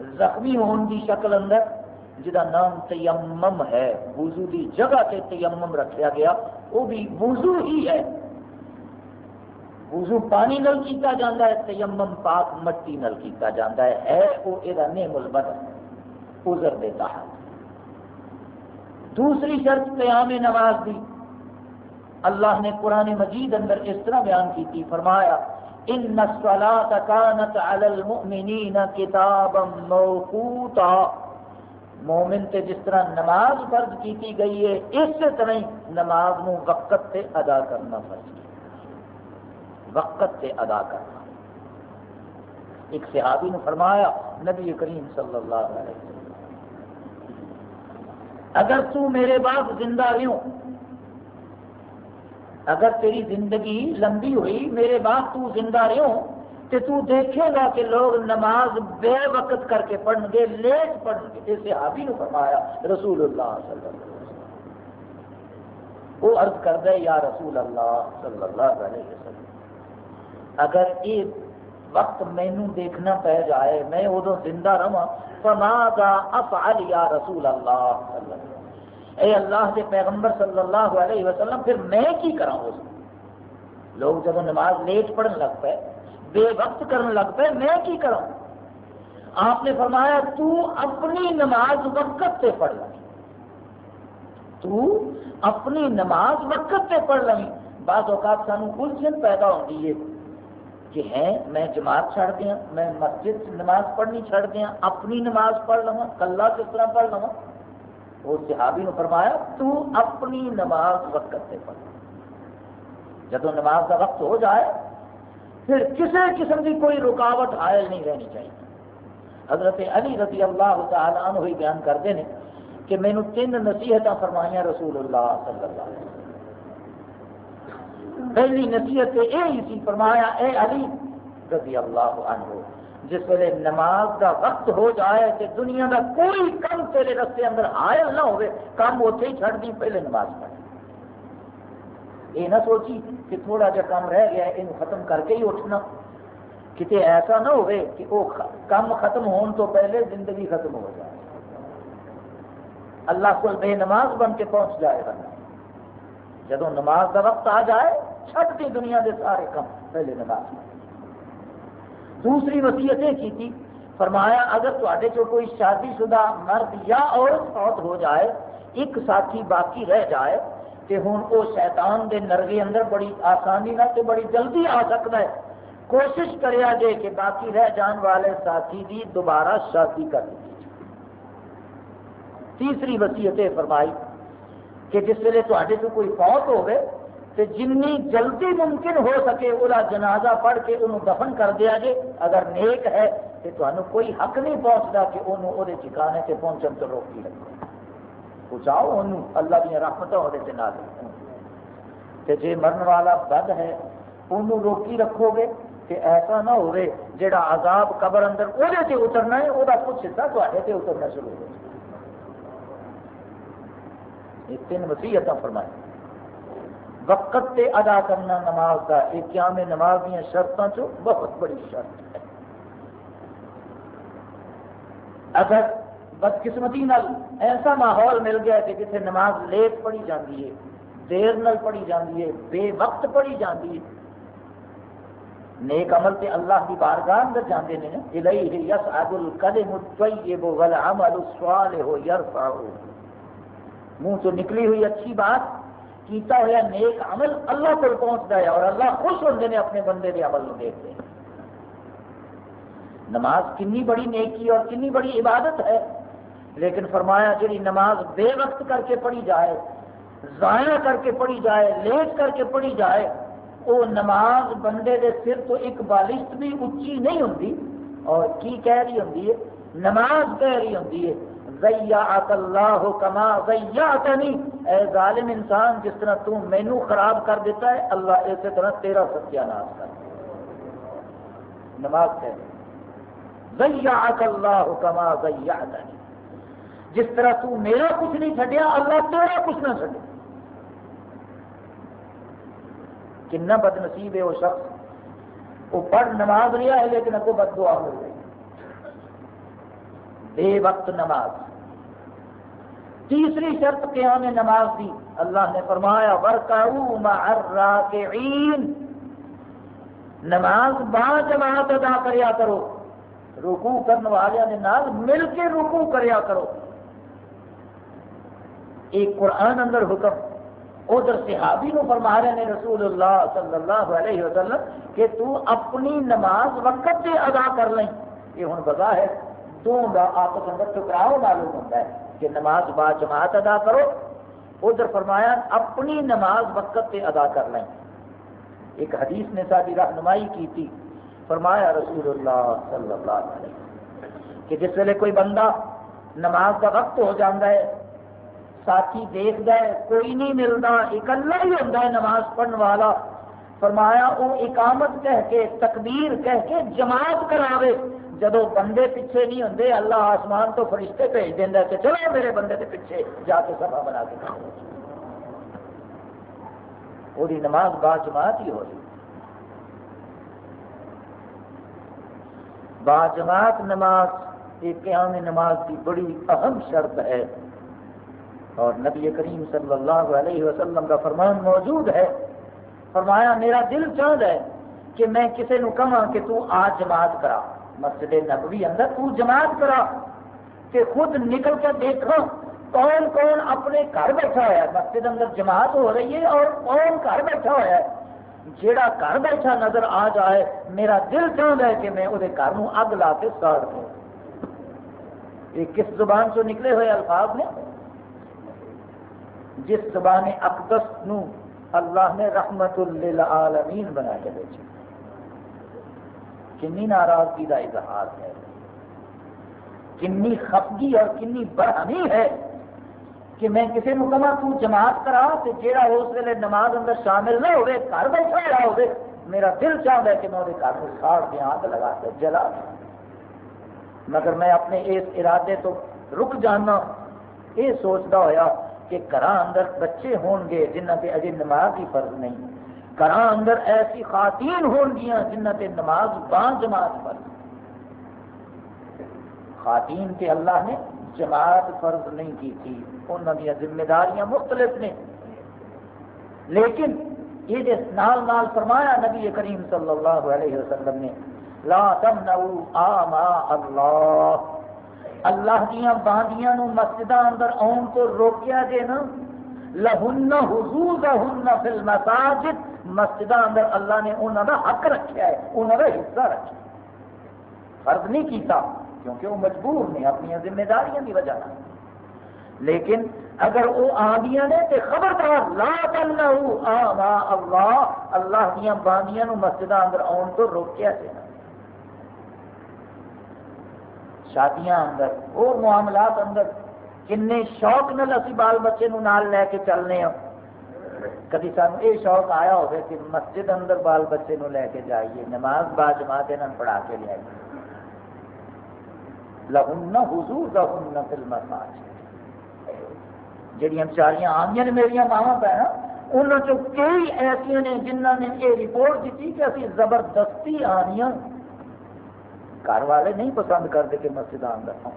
زخمی ہون دی شکل اندر جہاں نام تیمم ہے۔ وضو دی جگہ سے تیمم رکھا گیا، وہ بھی وضو ہی ہے۔ وضو پانی نل کیتا جاتا ہے، تیمم پاک مٹی نل کیتا جاتا ہے۔ ہے وہ یہ نیم البدل ازر دیتا ہے دوسری شرط قیام نماز دی۔ اللہ نے قرآن مجید اندر اس طرح بیان کی تھی، فرمایا، ان الصلاة كانت على المؤمنين كتابا موقوتا۔ مومن تے جس طرح نماز فرض کی گئی ہے اس طرح نماز نو وقت تے ادا کرنا فرض کی وقت تے ادا کرنا ایک صحابی نے فرمایا، نبی کریم صلی اللہ علیہ وسلم، اگر تو میرے بعد زندہ رہو اگر تیری زندگی لمبی ہوئی، میرے بعد تو زندہ رہو تو تو دیکھے گا کہ لوگ نماز بے وقت کر کے پڑھ گے، لیٹ پڑھ گے۔ جیسے آبی نے فرمایا، رسول اللہ صلی اللہ علیہ وسلم۔ وہ عرض کر دے، یا رسول اللہ صلی اللہ علیہ وسلم۔ اگر یہ وقت مینو دیکھنا پہ جائے، میں ادو زندہ رہا فماذا افعل یا رسول اللہ؟ اے اللہ کے پیغمبر صلی اللہ علیہ وسلم، پھر میں کی کروں اس؟ لوگ جب نماز لیٹ پڑھنے لگ پے، بے وقت کرنے لگ پے، میں کی کروں آپ نے فرمایا، تو اپنی نماز وقت سے پڑھ لیں۔ تو اپنی نماز وقت سے پڑھ لیں۔ بعض اوقات سانو الجھن پیدا ہوتی ہے۔ کہ ہے میں جماعت چھڑ دیا، میں مسجد نماز پڑھنی چھڑ دیا، اپنی نماز پڑھ لوا کلا کس طرح پڑھ لوا وہ صحابی نے فرمایا، تو اپنی نماز وقت سے پڑھ جب نماز کا وقت ہو جائے، پھر کسی قسم کی کوئی رکاوٹ حائل نہیں رہنی چاہیے۔ حضرت علی رضی اللہ تعالی عنہ ہی بیان کرتے ہیں کہ مینو تین نصیحت فرمائیاں رسول اللہ صلی اللہ علیہ وسلم۔ پہلی نصیحت یہ سی فرمایا، اے علی، رضی اللہ عنہ، جس ویلے نماز کا وقت ہو جائے کہ دنیا کا کوئی کم تیرے رستے اندر حائل نہ ہوئے، کام اتنے ہی چھڑ دی، پہلے نماز پڑھ۔ یہ نہ سوچی کہ تھوڑا جا کام رہ گیا یہ ختم کر کے ہی اٹھنا۔ کتنے ایسا نہ ہوئے کہ وہ کام ختم ہون تو پہلے زندگی ختم ہو جائے۔ اللہ کو بے نماز بن کے پہنچ جائے گا جب نماز کا وقت آ جائے چھٹ دی دنیا کے سارے کام پہلے نماز دوسری وصیت یہ کی تھی، فرمایا اگر تے کوئی شادی شدہ مرد یا عورت فوت ہو جائے، ایک ساتھی باقی رہ جائے کہ ہوں وہ شیطان دے نرگے اندر بڑی آسانی نہ تے بڑی جلدی آ سکتا ہے۔ کوشش کریا جے کہ باقی رہ جان والے ساتھی دی دوبارہ شادی کر دی۔ تیسری وصیت فرمائی کہ جس ویلے تے کوئی فوت ہوگی تو جنی جلدی ممکن ہو سکے وہ جنازہ پڑھ کے انہوں دفن کر دیا جائے اگر نیک ہے تو تمہیں کوئی حق نہیں پہنچتا کہ انہوں وہ ٹھکانے سے پہنچن تو روکی رکھو پہنچاؤ انہوں، اللہ دیا رحمت وہ نہ جی مرن والا بد ہے، انہوں روکی رکھو گے کہ ایسا نہ ہو جڑا عذاب قبر اندر وہ اترنا ہے وہ کچھ حصہ تے اترنا شروع ہو جائے۔ یہ تین وسیعت فرمائی وقت تے ادا کرنا نماز کا یہ قیام نماز دیا شرطوں چ بہت بڑی شرط ہے۔ اگر بدقسمتی نال ایسا ماحول مل گیا کہ جسے نماز لیٹ پڑھی جاتی ہے، دیر نال پڑھی جاتی ہے، بے وقت پڑھی جاتی ہے، نیک عمل تے اللہ کی بارگاہ اندر جاندے نے الیہ یسعد القلم الطیب والعمل الصالح یرفعه منہ تو نکلی ہوئی اچھی بات کیتا ہوا نیک عمل اللہ کو پہنچتا ہے اور اللہ خوش ہوتے ہیں اپنے بندے کے عمل دیکھتے ہیں۔ نماز کنی بڑی نیکی اور کنی بڑی عبادت ہے۔ لیکن فرمایا جی نماز بے وقت کر کے پڑھی جائے، ضائع کر کے پڑھی جائے، لیٹ کر کے پڑھی جائے وہ نماز بندے دے سر تو ایک بالشت بھی اچھی نہیں ہوتی اور کی کہہ رہی ہوتی ہے؟ نماز کہہ رہی ہوتی ہے۔ زیعت اللہ کما زیعتنی۔ اے ظالم انسان، جس طرح تو مینو خراب کر دیتا ہے، اللہ اسی طرح تیرا ستیہ ناش کر نماز ہے زیعت اللہ کما زیعتنی۔ جس طرح تو میرا کچھ نہیں چھڈیا، اللہ تیرا کچھ نہ چھڈے۔ کنا بد نصیب ہے وہ شخص۔ وہ پڑھ نماز رہا ہے لیکن اگو بد دعا ہو گئی۔ بے وقت نماز۔ تیسری شرط قیام نماز دی۔ اللہ نے فرمایا، ورکعو مع الراکعین نماز با جماعت ادا کریا کرو۔ رکوع کرنے والے نے نال مل کے رکوع کریا کرو۔ ایک قرآن اندر حکم، ادھر صحابی نو فرما رہے ہیں، رسول اللہ صلی اللہ علیہ وسلم، کہ تو اپنی نماز وقت سے ادا کر لیں۔ یہ ہوں بتا ہے تو آپس اندر ٹکراؤ معلوم ہوتا ہے۔ کہ نماز با جماعت ادا کرو۔ ادھر فرمایا، اپنی نماز وقت پہ ادا کر لیں۔ ایک حدیث نے ساری رہنمائی کی تھی۔ فرمایا رسول اللہ صلی اللہ علیہ وسلم کہ جس ویلے کوئی بندہ نماز کا وقت ہو جاتا ہے، ساتھی دیکھتا ہے، کوئی نہیں ملتا اکلا ہی ہوتا ہے نماز پڑھنے والا۔ فرمایا، وہ اقامت کہہ کے، تکبیر کہہ کے جماعت کراوے۔ جب بندے پیچھے نہیں ہوں اللہ آسمان تو فرشتے بھیج دینا کہ چلو میرے بندے کے پیچھے جا کے سفا بنا کے وہ نماز با جماعت ہی ہو رہی۔ با جماعت نماز، یہ قیام نماز کی بڑی اہم شرط ہے۔ اور نبی کریم صلی اللہ علیہ وسلم کا فرمان موجود ہے۔ فرمایا، میرا دل چاہتا ہے کہ میں کسی نے کہا کہ تو آج جماعت کرا۔ مسجد نبوی اندر تو جماعت کرا کہ خود نکل کر دیکھو کون کون اپنے گھر بیٹھا ہوا ہے۔ مسجد اندر جماعت ہو رہی ہے اور کون گھر بیٹھا ہوا ہے۔ جیڑا گھر بیٹھا نظر آ جائے، میرا دل چاہتا ہے کہ میں وہ گھر اگ لا کے ساڑ دوں۔ یہ کس زبان سے نکلے ہوئے الفاظ نے؟ جس زبان اقدس نو اللہ نے رحمت للعالمین بنا کے بیچے کنی ناراضگی کا اظہار ہے۔ کنی خفگی اور کنی برہمی ہے کہ میں کسی کو کہا تو جماعت کرا تو جہاں اس ویلے نماز اندر شامل نہ ہوئے، گھر بیٹھا رہا ہوئے، میرا دل چاہتا ہے کہ میں وہ گھر کو ساڑ دیا آگ لگا کے جلا مگر میں اپنے اس ارادے تو رک جانا، یہ سوچتا ہوا کہ گھر اندر بچے ہون گے جنہ پہ اجے نماز ہی فرض نہیں۔ گھر اندر ایسی خواتین ہون گیا جنہ پہ نماز بان جماعت فرض خواتین کے اللہ نے جماعت فرض نہیں کی تھی انہوں نے ذمہ داریاں مختلف نے۔ لیکن یہ جس نال نال فرمایا نبی کریم صلی اللہ علیہ وسلم نے، لا تمنعوا آما اللہ۔ اللہ دیا باندیاں نو مسجد اندر آن کو روکیا جے نا، لہن حضوزہن فی المساجد۔ مسجد اندر اللہ نے انہوں کا حق رکھا ہے انہوں کا حصہ رکھا فرض نہیں کیتا، کیونکہ وہ مجبور نے اپنی ذمہ داریاں کی وجہ لیکن اگر وہ آدیاں نے تو خبردار، لا چلنا آ اللہ اللہ دیا باندیاں مسجد اندر آن تو روکیا جائے شادیاں اندر، اور معاملات اندر کن شوق نال اسی بال بچے نو نال لے کے چلنے ہوں۔ کبھی سان یہ شوق آیا ہوگا کہ مسجد اندر بال بچے نو لے کے جائیے، نماز با جماعت پڑھا کے لے آئیے۔ لہن حضور لہن فلم جہیا چاریاں آدی نے میرا ماوا پہنا انہوں چ کئی ایسا نے جنہ نے یہ رپورٹ دیتی کہ ابھی زبردستی آنیا گھر والے نہیں پسند کرتے کہ مسجد آن رکھا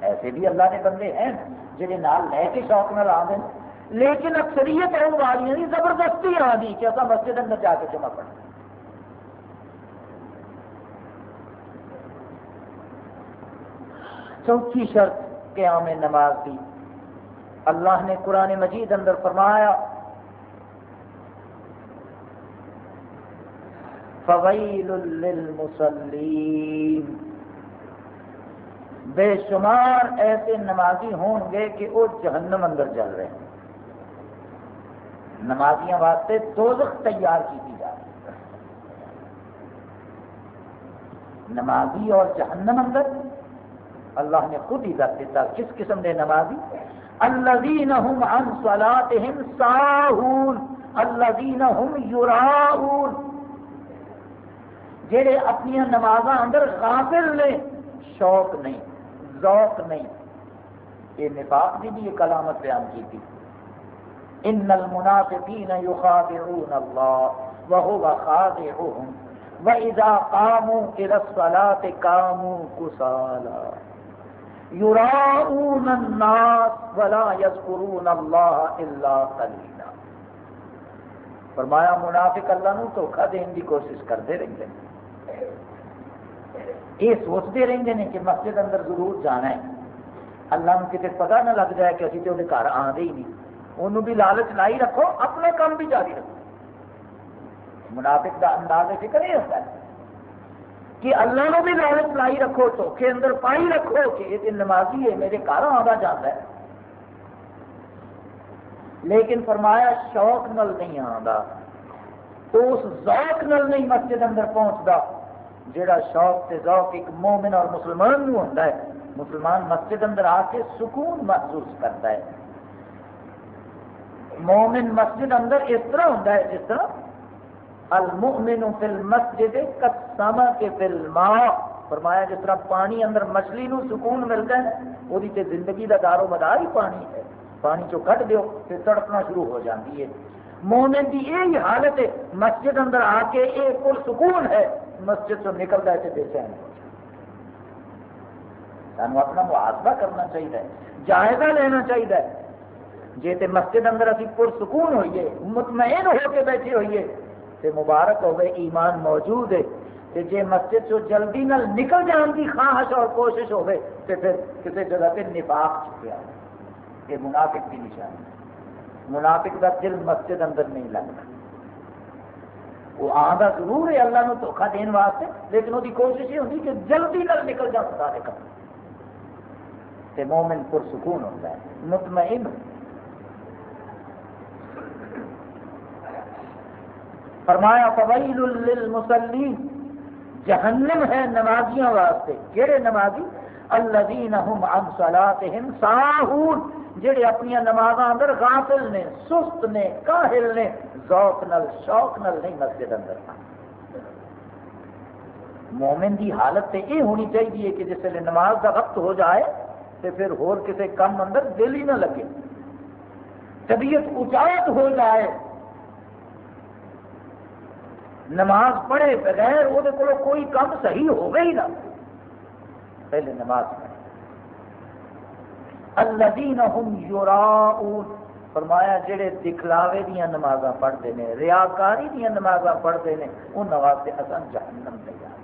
ایسے بھی اللہ نے بندے ہیں جہے نال لے کے شوق نال آتے ہیں۔ لیکن اکثریت آنے والی زبردستی آ کہ اصل مسجد اندر جا کے جمع پڑھنا چوتھی شرط قیام نماز کی اللہ نے قرآن مجید اندر فرمایا فویل للمسلین بے شمار ایسے نمازی ہون گے کہ وہ جہنم اندر چل رہے ہیں۔ نمازیاں واسطے دوزخ تیار کی جا رہی نمازی اور جہنم اندر اللہ نے خود ہی دس دیتا کس قسم دے نمازی؟ الذین هم عن صلاتهم ساہون۔ الذین هم یراؤون۔ جڑے اپنی نمازاں اندر غافل نے، شوق نہیں۔ ذوق نہیں۔ یہ نفاق کی بھی ایک علامت بیان کی تھی۔ ان المنافقین یخادعون اللہ وهو خادعهم وَإِذَا قَامُوا إِلَى الصَّلَاةِ قَامُوا كُسَالَى۔ یراؤون الناس ولا یذکرون اللہ الا قلیلا فرمایا، منافق اللہ نو دھوکا دین کی کوشش کرتے رہتے ہیں۔ یہ سوچتے رہتے ہیں کہ مسجد اندر ضرور جانا ہے۔ اللہ نو کسی پتہ نہ لگ جائے کہ ابھی تو وہ گھر آدھے ہی نہیں۔ انہوں بھی لالچ لائی رکھو، اپنے کام بھی جاری رکھو۔ منافق کا انداز فکر یہ ہوتا۔ ہے کہ اللہ نو بھی لالچ لائی رکھو، چوکھے اندر پائی رکھو کہ یہ نمازی ہے، میرے گھر آتا جاتا ہے۔ لیکن فرمایا، شوق نل نہیں آتا اس ذوق نل نہیں مسجد اندر پہنچتا جڑا شوق تے ذوق ایک مومن اور مسلمان نو ہوتا ہے، مسلمان مسجد اندر آ کے سکون محسوس کرتا ہے۔ مومن مسجد اندر اس طرح ہوتا ہے جس طرح المؤمن فی المسجد کسما کے فی الماء، فرمایا جس طرح پانی اندر مچھلی نو سکون ملتا ہے وہ زندگی کا دار و مدار ہی پانی ہے۔ پانی چو کٹ دیو پھر تڑپنا شروع ہو جاتی ہے۔ مومن کی یہی حالت ہے، مسجد اندر آ کے یہ پل سکون ہے۔ مسجد سے نکلتا ہے بے چین۔ سانو اپنا محاسبہ کرنا چاہیے، جائزہ لینا چاہیے۔ جی تو مسجد اندر ابھی پرسکون ہوئیے، مطمئن ہو کے بیٹھے ہوئیے، تے مبارک ہوئے، ایمان موجود ہے۔ تے جے مسجد چو جلدی نال نکل جان کی خواہش اور کوشش ہوئے، تے پھر کسی جگہ پہ نفاق چکیا یہ منافق کی نشانی منافق کا دل مسجد اندر نہیں لگتا۔ وہ آدھا ضرور ہے، اللہ نو دھوکھا دین واسطے، لیکن وہ کوشش یہ ہوتی کہ جلدی نال نکل جا سارے کام تے مومن پرسکون ہوتا ہے، مطمئن۔ فرمایا فویل للمسلین جہنم ہے نمازیوں واسطے۔ کہڑے نمازی؟ الذین هم عن صلاتهم ساہون، جڑے اپنی نمازاں اندر غافل نے، سست نے، کاہل نے، ذوق نل شوق نل نہیں مسجد اندر۔ مومن دی حالت تے یہ ہونی چاہیے کہ جس ویلے نماز کا وقت ہو جائے تو پھر ہور کسی کم اندر دل ہی نہ لگے۔ طبیعت اچاٹ ہو جائے۔ نماز پڑھے بغیر وہ کوئی کام صحیح ہو گئی نہ۔ پہلے نماز پڑھے الذین هم یراؤون، فرمایا جڑے دکھلاوے دیا نماز پڑھتے ہیں ریاکاری دیا نماز پڑھتے ہیں ان واسطے اصل جہنم تیار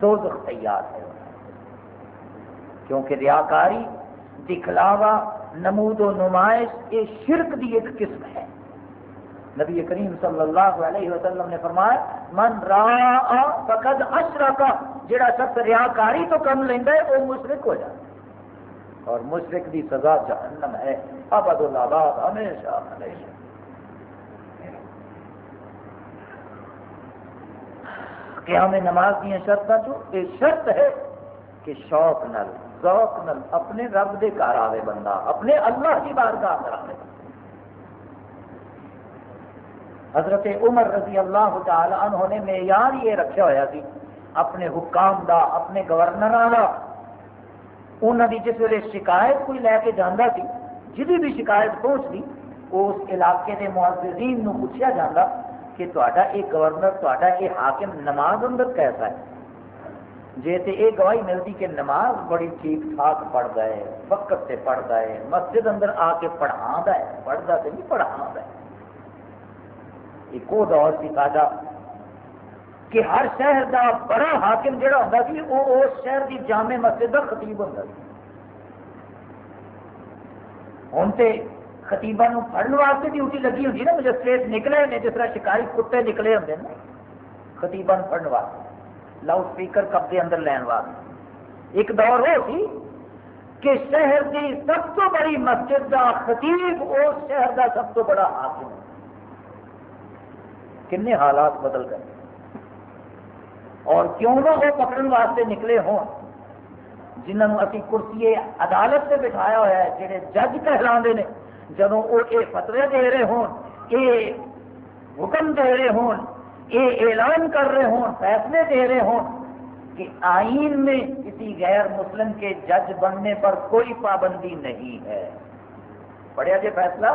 دوزخ تیار ہے۔ کیونکہ ریاکاری، دکھلاوا، نمود و نمائش، یہ شرک دی ایک قسم ہے۔ نبی کریم صلی اللہ علیہ وسلم نے فرمایا، من را فقد اشرک جڑا شخص ریاکاری تو کم لینا ہے، وہ مشرک ہو جائے اور مشرق دی سزا جہنم ہے۔ ابد الآباد ہمیشہ ہمیشہ۔ قیام نماز دیا شرط جو، یہ شرط ہے کہ شوق نل ذوق نل اپنے رب دے گھر آوے بندہ، اپنے اللہ کی بارگاہ کر آوے۔ حضرت عمر رضی اللہ تعالی عنہ نے معیار یہ رکھا ہوا سی اپنے حکام دا، اپنے گورنر کا انہوں کی جس ویلے شکایت کوئی لے کے جانا سی جی بھی شکایت پہنچتی، اس علاقے کے معززین نو پوچھا جاتا کہ تا یہ گورنر تا یہ حاکم نماز اندر کیسا ہے؟ جی تو یہ گواہی ملتی کہ نماز بڑی ٹھیک ٹھاک پڑھتا ہے، وقت سے پڑھتا ہے، مسجد اندر آ کے پڑھا ہے۔ پڑھتا تو نہیں پڑھا ہے۔ ایک وہ دور سی تازہ کہ ہر شہر دا بڑا حاکم جڑا ہوتا سی وہ اس شہر کی جامع مسجد کا خطیب ہوتا سی۔ ہوں تو خطیبہ پڑھنے واسطے ڈیوٹی لگی ہوتی نا، مجسٹریٹ نکلے نے جس طرح شکاری کتے نکلے ہوتے ہیں خطیبہ پڑھنے واسطے، لاؤڈ اسپیکر قبضے اندر لین واسطے۔ ایک دور وہ سی کہ شہر کی سب تو بڑی مسجد کا خطیب اس شہر کا سب تو بڑا حاکم۔ کنے حالات بدل گئے۔ اور کیوں نہ وہ پکڑن واسطے نکلے ہوں؟ جنہوں اسی کرسی عدالت سے بٹھایا ہوا ہے جہے جج کہلا نے جب وہ یہ فتوے دے رہے ہوں، یہ حکم دے رہے ہوں، یہ اعلان کر رہے ہوں، فیصلے دے رہے ہوں کہ آئین میں کسی غیر مسلم کے جج بننے پر کوئی پابندی نہیں ہے۔ پڑھیا جی فیصلہ؟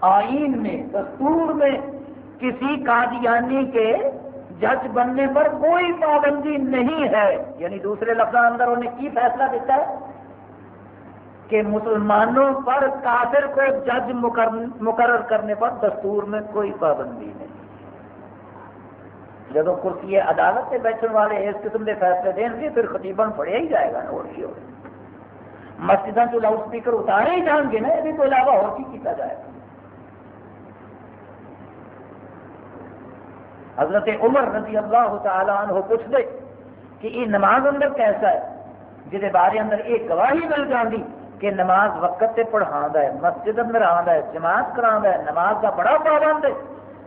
آئین میں، دستور میں کسی قادیانی کے جج بننے پر کوئی پابندی نہیں ہے۔ یعنی دوسرے لفظ اندر انہیں کی فیصلہ دیتا ہے کہ مسلمانوں پر کافر کو جج مقرر کرنے پر دستور میں کوئی پابندی نہیں۔ جب کرسی عدالت سے بیٹھنے والے اس قسم کے فیصلے دیں گے، پھر خطیبن پڑھیا ہی جائے گا نا، اور کی مسجدوں سے لاؤڈ اسپیکر اتارے ہی جان گے نا، یہ تو علاوہ اور کی کیتا جائے گا۔ حضرت عمر رضی اللہ تعالیٰ عنہ پوچھ دے کہ یہ نماز اندر کیسا ہے؟ جہد بارے اندر یہ گواہی مل جاتی کہ نماز وقت سے پڑھا ہے، مسجد اندر آتا ہے، جماعت کرا ہے، نماز کا بڑا پابند ہے۔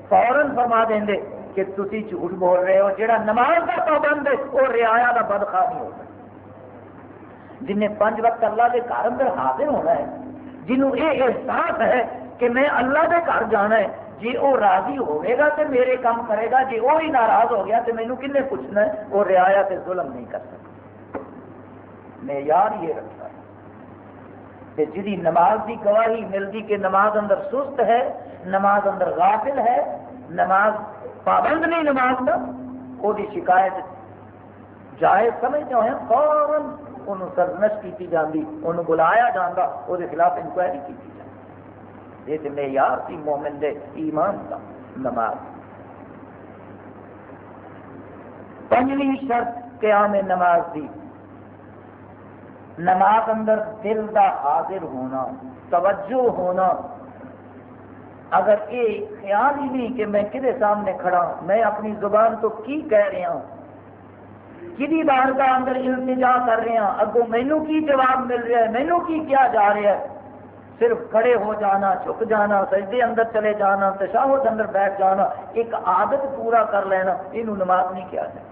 فوراً فرما دیں دے کہ تھی جھوٹ بول رہے ہو جہاں نماز کا پابند ہے وہ رعایا کا بدخواہ نہیں ہو سکتا جن پانچ وقت اللہ کے گھر اندر حاضر ہونا ہے، جنہوں یہ احساس ہے کہ میں اللہ کے گھر جانا ہے جی وہ راضی ہوئے گا تو میرے کام کرے گا جی وہ ہی ناراض ہو گیا تو مینو کن پوچھنا ہے، وہ رعایا سے ظلم نہیں کر سکتا۔ معیار یہ رکھتا ہے کہ جی نماز کی گواہی ملتی کہ نماز اندر سست ہے، نماز اندر غافل ہے، نماز پابند نہیں نماز کا وہ شکایت جائز سمجھتے ہوئے فوراً انہوں سرنش کی جاتی انہوں بلایا جاتا وہ خلاف انکوائری کی جاتی یہ معیار سی مومن دے ایمان کا نماز پنجویں شرط قیام نماز دی نماز اندر دل دا حاضر ہونا توجہ ہونا اگر یہ خیال ہی نہیں کہ میں کدے سامنے کھڑا ہوں میں اپنی زبان تو کی کہہ رہا ہوں کدی بار کا اندر التجا کر رہا ہوں اگوں مینو کی جواب مل رہا ہے مینو کی کیا جا رہا ہے صرف کھڑے ہو جانا، جھک جانا، سجدے اندر چلے جانا، تشاہد اندر بیٹھ جانا، ایک عادت پورا کر لینا یہ نماز نہیں کیا جائے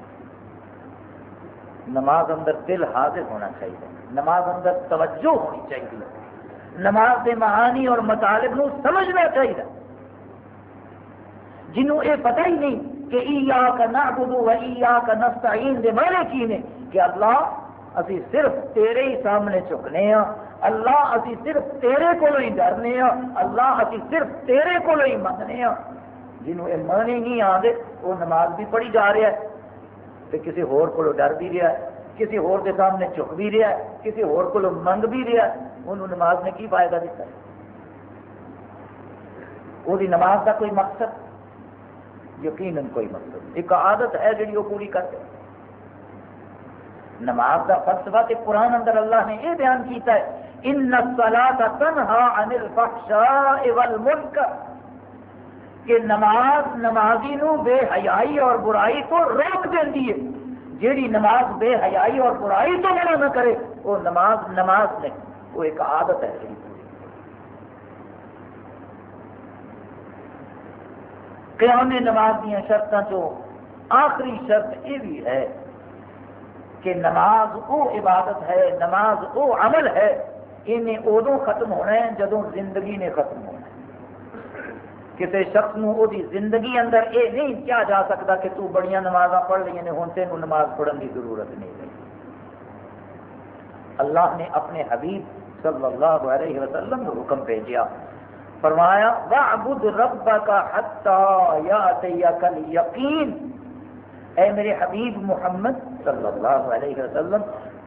نماز اندر دل حاضر ہونا چاہیے۔ نماز اندر توجہ ہونی چاہیے۔ نماز کے معانی اور مطالب نو سمجھنا چاہیے۔ جنہوں یہ پتہ ہی نہیں کہ ای کا نہ بدو ای کا نستعین دے معنی کی نے کہ اللہ اسی صرف تیرے ہی سامنے چکنے ہاں اللہ اسی صرف تیرے کو ہی ڈرنے ہاں اللہ اسی صرف تیرے کو ہی منگنے ہاں جنہوں یہ معنی نہیں آتے وہ نماز بھی پڑھی جا رہا ہے تو کسی ہور کو ڈر بھی رہا ہے کسی ہور کے سامنے چک بھی رہا ہے کسی ہور کو منگ بھی رہا ہے انہوں نماز نے کی فائدہ دیتا ہے وہ نماز کا کوئی مقصد یقیناً کوئی مقصد ایک عادت ہے جی وہ پوری کرتے نماز کا فلسفہ تے قرآن اندر اللہ نے یہ بیان کیتا ہے ان تنہا عن الفحشاء والمنکر کہ نماز نمازی نو بے حیائی اور برائی تو روک دینی ہے۔ جیڑی نماز بے حیائی اور برائی تو منع نہ کرے، وہ نماز نماز نہیں، وہ ایک عادت ہے۔ قیام نماز دیا شرطوں چو آخری شرط یہ بھی ہے کہ نماز وہ عبادت ہے، نماز وہ عمل ہے، انہیں ادو ختم ہونا ہے جدو زندگی نے ختم ہونا ہے۔ کسی شخص نو او دی زندگی اندر اے نہیں کیا جا سکتا کہ تو بڑی نماز پڑھ لی نے ہوں تین نماز پڑھنے کی ضرورت نہیں رہی اللہ نے اپنے حبیب صلی اللہ علیہ وسلم کو حکم بھیجا فرمایا وَعْبُدْ رَبَّكَ حَتَّى يَأْتِيَكَ الْيَقِينَ اے میرے حبیب محمد صلی اللہ علیہ وسلم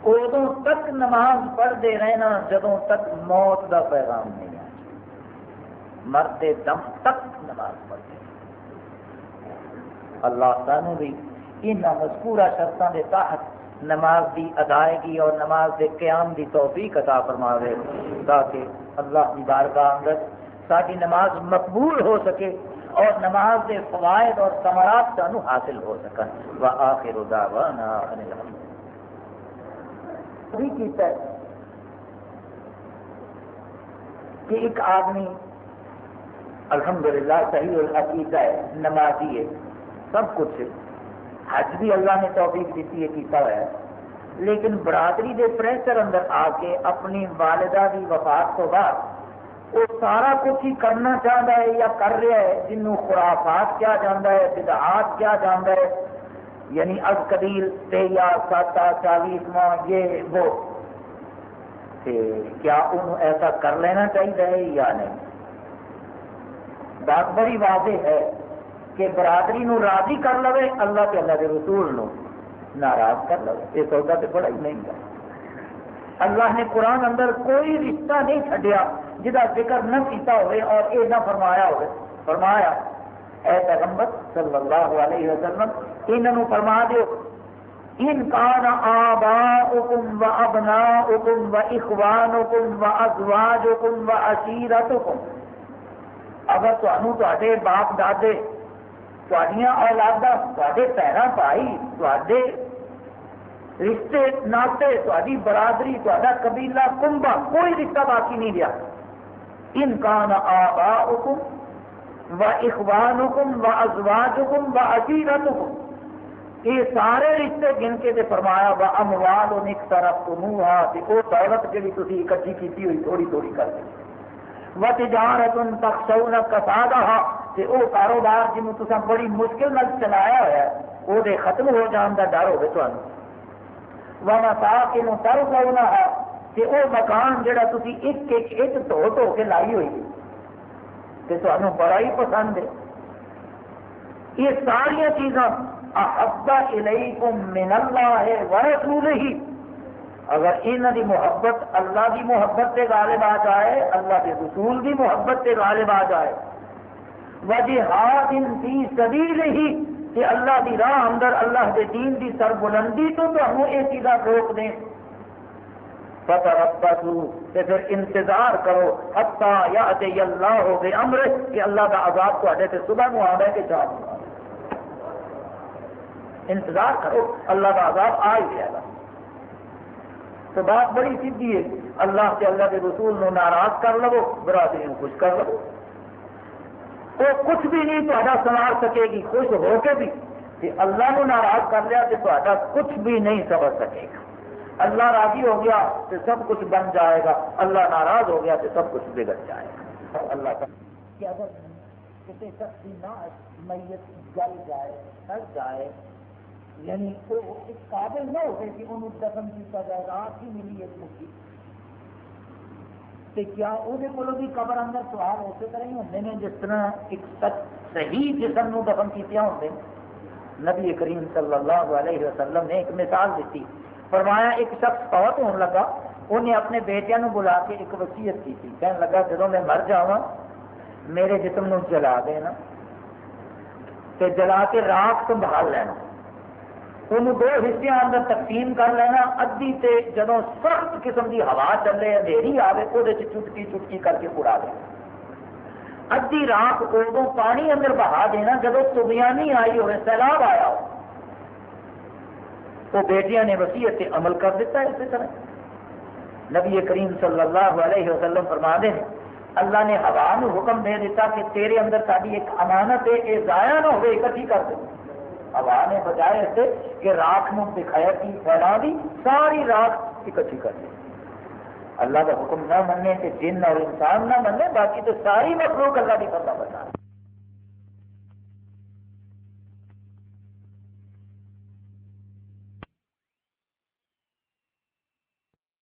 ادو تک نماز پڑھتے رہنا جدوں تک موت دا پیغام نہیں مرتے دم تک نماز پڑھتے اللہ سانو بھی ان مذکورہ شرطوں کے تحت نماز دی ادائیگی اور نماز دے قیام دی توفیق عطا فرماوے، تاکہ اللہ کی بارگاہ اندر ساری نماز مقبول ہو سکے۔ اور نماز دے فوائد اور ثمرات سانو حاصل ہو سکن۔ و آخر دعوانا ان الحمد۔ بھی کیتا ہے کہ ایک آدمی الحمدللہ صحیح العقیدہ ہے، نمازی ہے، سب کچھ حج بھی اللہ نے توفیق دیتی ہے کیتا ہوا ہے۔ لیکن برادری دے پریشر اندر آ کے اپنی والدہ کی وفات تو بعد وہ سارا کچھ ہی کرنا چاہتا ہے یا کر رہا ہے جنوں خرافات کیا جانا ہے، بدعات کیا جانا ہے یعنی از قبیل تییا ساتا چالیسواں یہ وہ۔ کیا انہوں ایسا کر لینا چاہیے یا نہیں؟ بات بڑی واضح ہے کہ برادری نو راضی کر لو اللہ کے اللہ کے رسول نو ناراض کر لو یہ سودا تو بڑا ہی نہیں ہے۔ اللہ نے قرآن اندر کوئی رشتہ نہیں چڈیا جہاں ذکر نہ کیتا ہوئے اور یہ نہ فرمایا ہوئے۔ فرمایا، اے پیغمبر صلی اللہ علیہ وسلم، انہوں فرما دیو، ان کان آباؤکم و ابناؤکم و اخوانکم و ازواجکم و عشیرتکم۔ اگر تے باپ دادے اولادا تے پیرا بھائی تے رشتے ناطے تاری برادری تا قبیلہ کنبا کوئی رشتہ باقی نہیں رہا انکان آبا حکم و اخبان حکم و ازواج حکم و عقیرت حکم یہ سارے رشتے گن کے فرمایا، و اموال ان ایک طرف تو منہ وہ دولت جی تھی اکٹھی کی ہوئی، تھوڑی تھوڑی کر دی و تجارت ان تخشون کسادہ تے او کاروبار جنوں تساں بڑی مشکل نال چلایا ہوا ہے، او دے ختم ہو جان دا ڈر ہوے تانوں و مساکن ترضونها تے او مکان جڑا تسی ایک ایک ایک دھو دھو کے لائی ہوئی تے تانوں بڑا ہی پسند ہے۔ یہ ساری چیزاں احب الیکم من اللہ و رسولہ۔ اگر یہاں دی محبت اللہ دی محبت سے غالب آ جائے، اللہ کے رسول دی محبت سے غالب آ جائے۔ وجہ ان کی سبیل ہی کہ اللہ دی راہ اندر اللہ دے دین دی سربلندی تو تمہیں یہ چیزاں روک دیں۔ فتربصوا پھر انتظار کرو، حتی یأتی اللہ ہو بے امر کہ اللہ کا عذاب کو صبح کو آنا ہے کہ شام انتظار کرو، اللہ کا عذاب آ ہی جائے گا۔ تو بات بڑی سیدھی ہے، اللہ سے اللہ کے رسول نو ناراض کر لو برادری خوش کر لو۔ وہ کچھ بھی نہیں تا سنار سکے گی، خوش ہو کے بھی۔ کہ اللہ نو ناراض کر لیا تو تا کچھ بھی نہیں سمجھ سکے گا۔ اللہ راضی ہو گیا تو سب کچھ بن جائے گا، اللہ ناراض ہو گیا تو سب کچھ بگڑ جائے گا۔ اللہ کا۔ کہ اگر کسی شخص کی نہ میت جل جائے، سڑ جائے۔ یعنی وہ اس قابل نہ ہوئے کہ انہوں دفن کیا جائے رات ہی ملی ایک مٹھی تو کیا وہ بھی قبر اندر سوال اسی طرح ہی ہوتے؟ ہیں جس طرح ایک سچ صحیح جسم نو دفن کیتیا ہوتے۔ نبی کریم صلی اللہ علیہ وسلم نے ایک مثال دیتی۔ فرمایا، ایک شخص فوت ہونے لگا، انہیں اپنے بیٹیا نو بلا کے ایک وسیعت کی تھی۔ کہنے لگا جب میں مر جاؤں میرے جسم نو جلا دینا۔ تے جلا کے راک سنبھال لینا۔ ان دو حصوں اندر تقسیم کر لینا۔ ادھی تے جدو سخت قسم کی ہوا چلے، اندھیری آئے وہ چٹکی چٹکی کر کے اڑا دے۔ ادھی رات ادو پانی اندر بہا دینا جدو تبیا نہیں آئی ہوئے سیلاب آیا۔ ہو تو بیٹیاں نے وسیعت عمل کر دیتا ہے اسی طرح۔ نبی کریم صلی اللہ علیہ وسلم فرما دے اللہ نے ہوا نو حکم دے دیتا کہ تیرے اندر ساری ایک امانت ہے یہ ضائع نہ ہوئے، اکٹھی کر دے۔ ہوا نے بجائے سے کہ راک نو دکھایا کی پھیلا دی ساری راک اکٹھی کر دی اللہ کا حکم نہ مننے کہ جن اور انسان نہ مننے، باقی تو ساری مخلوق اللہ کی فرما بتا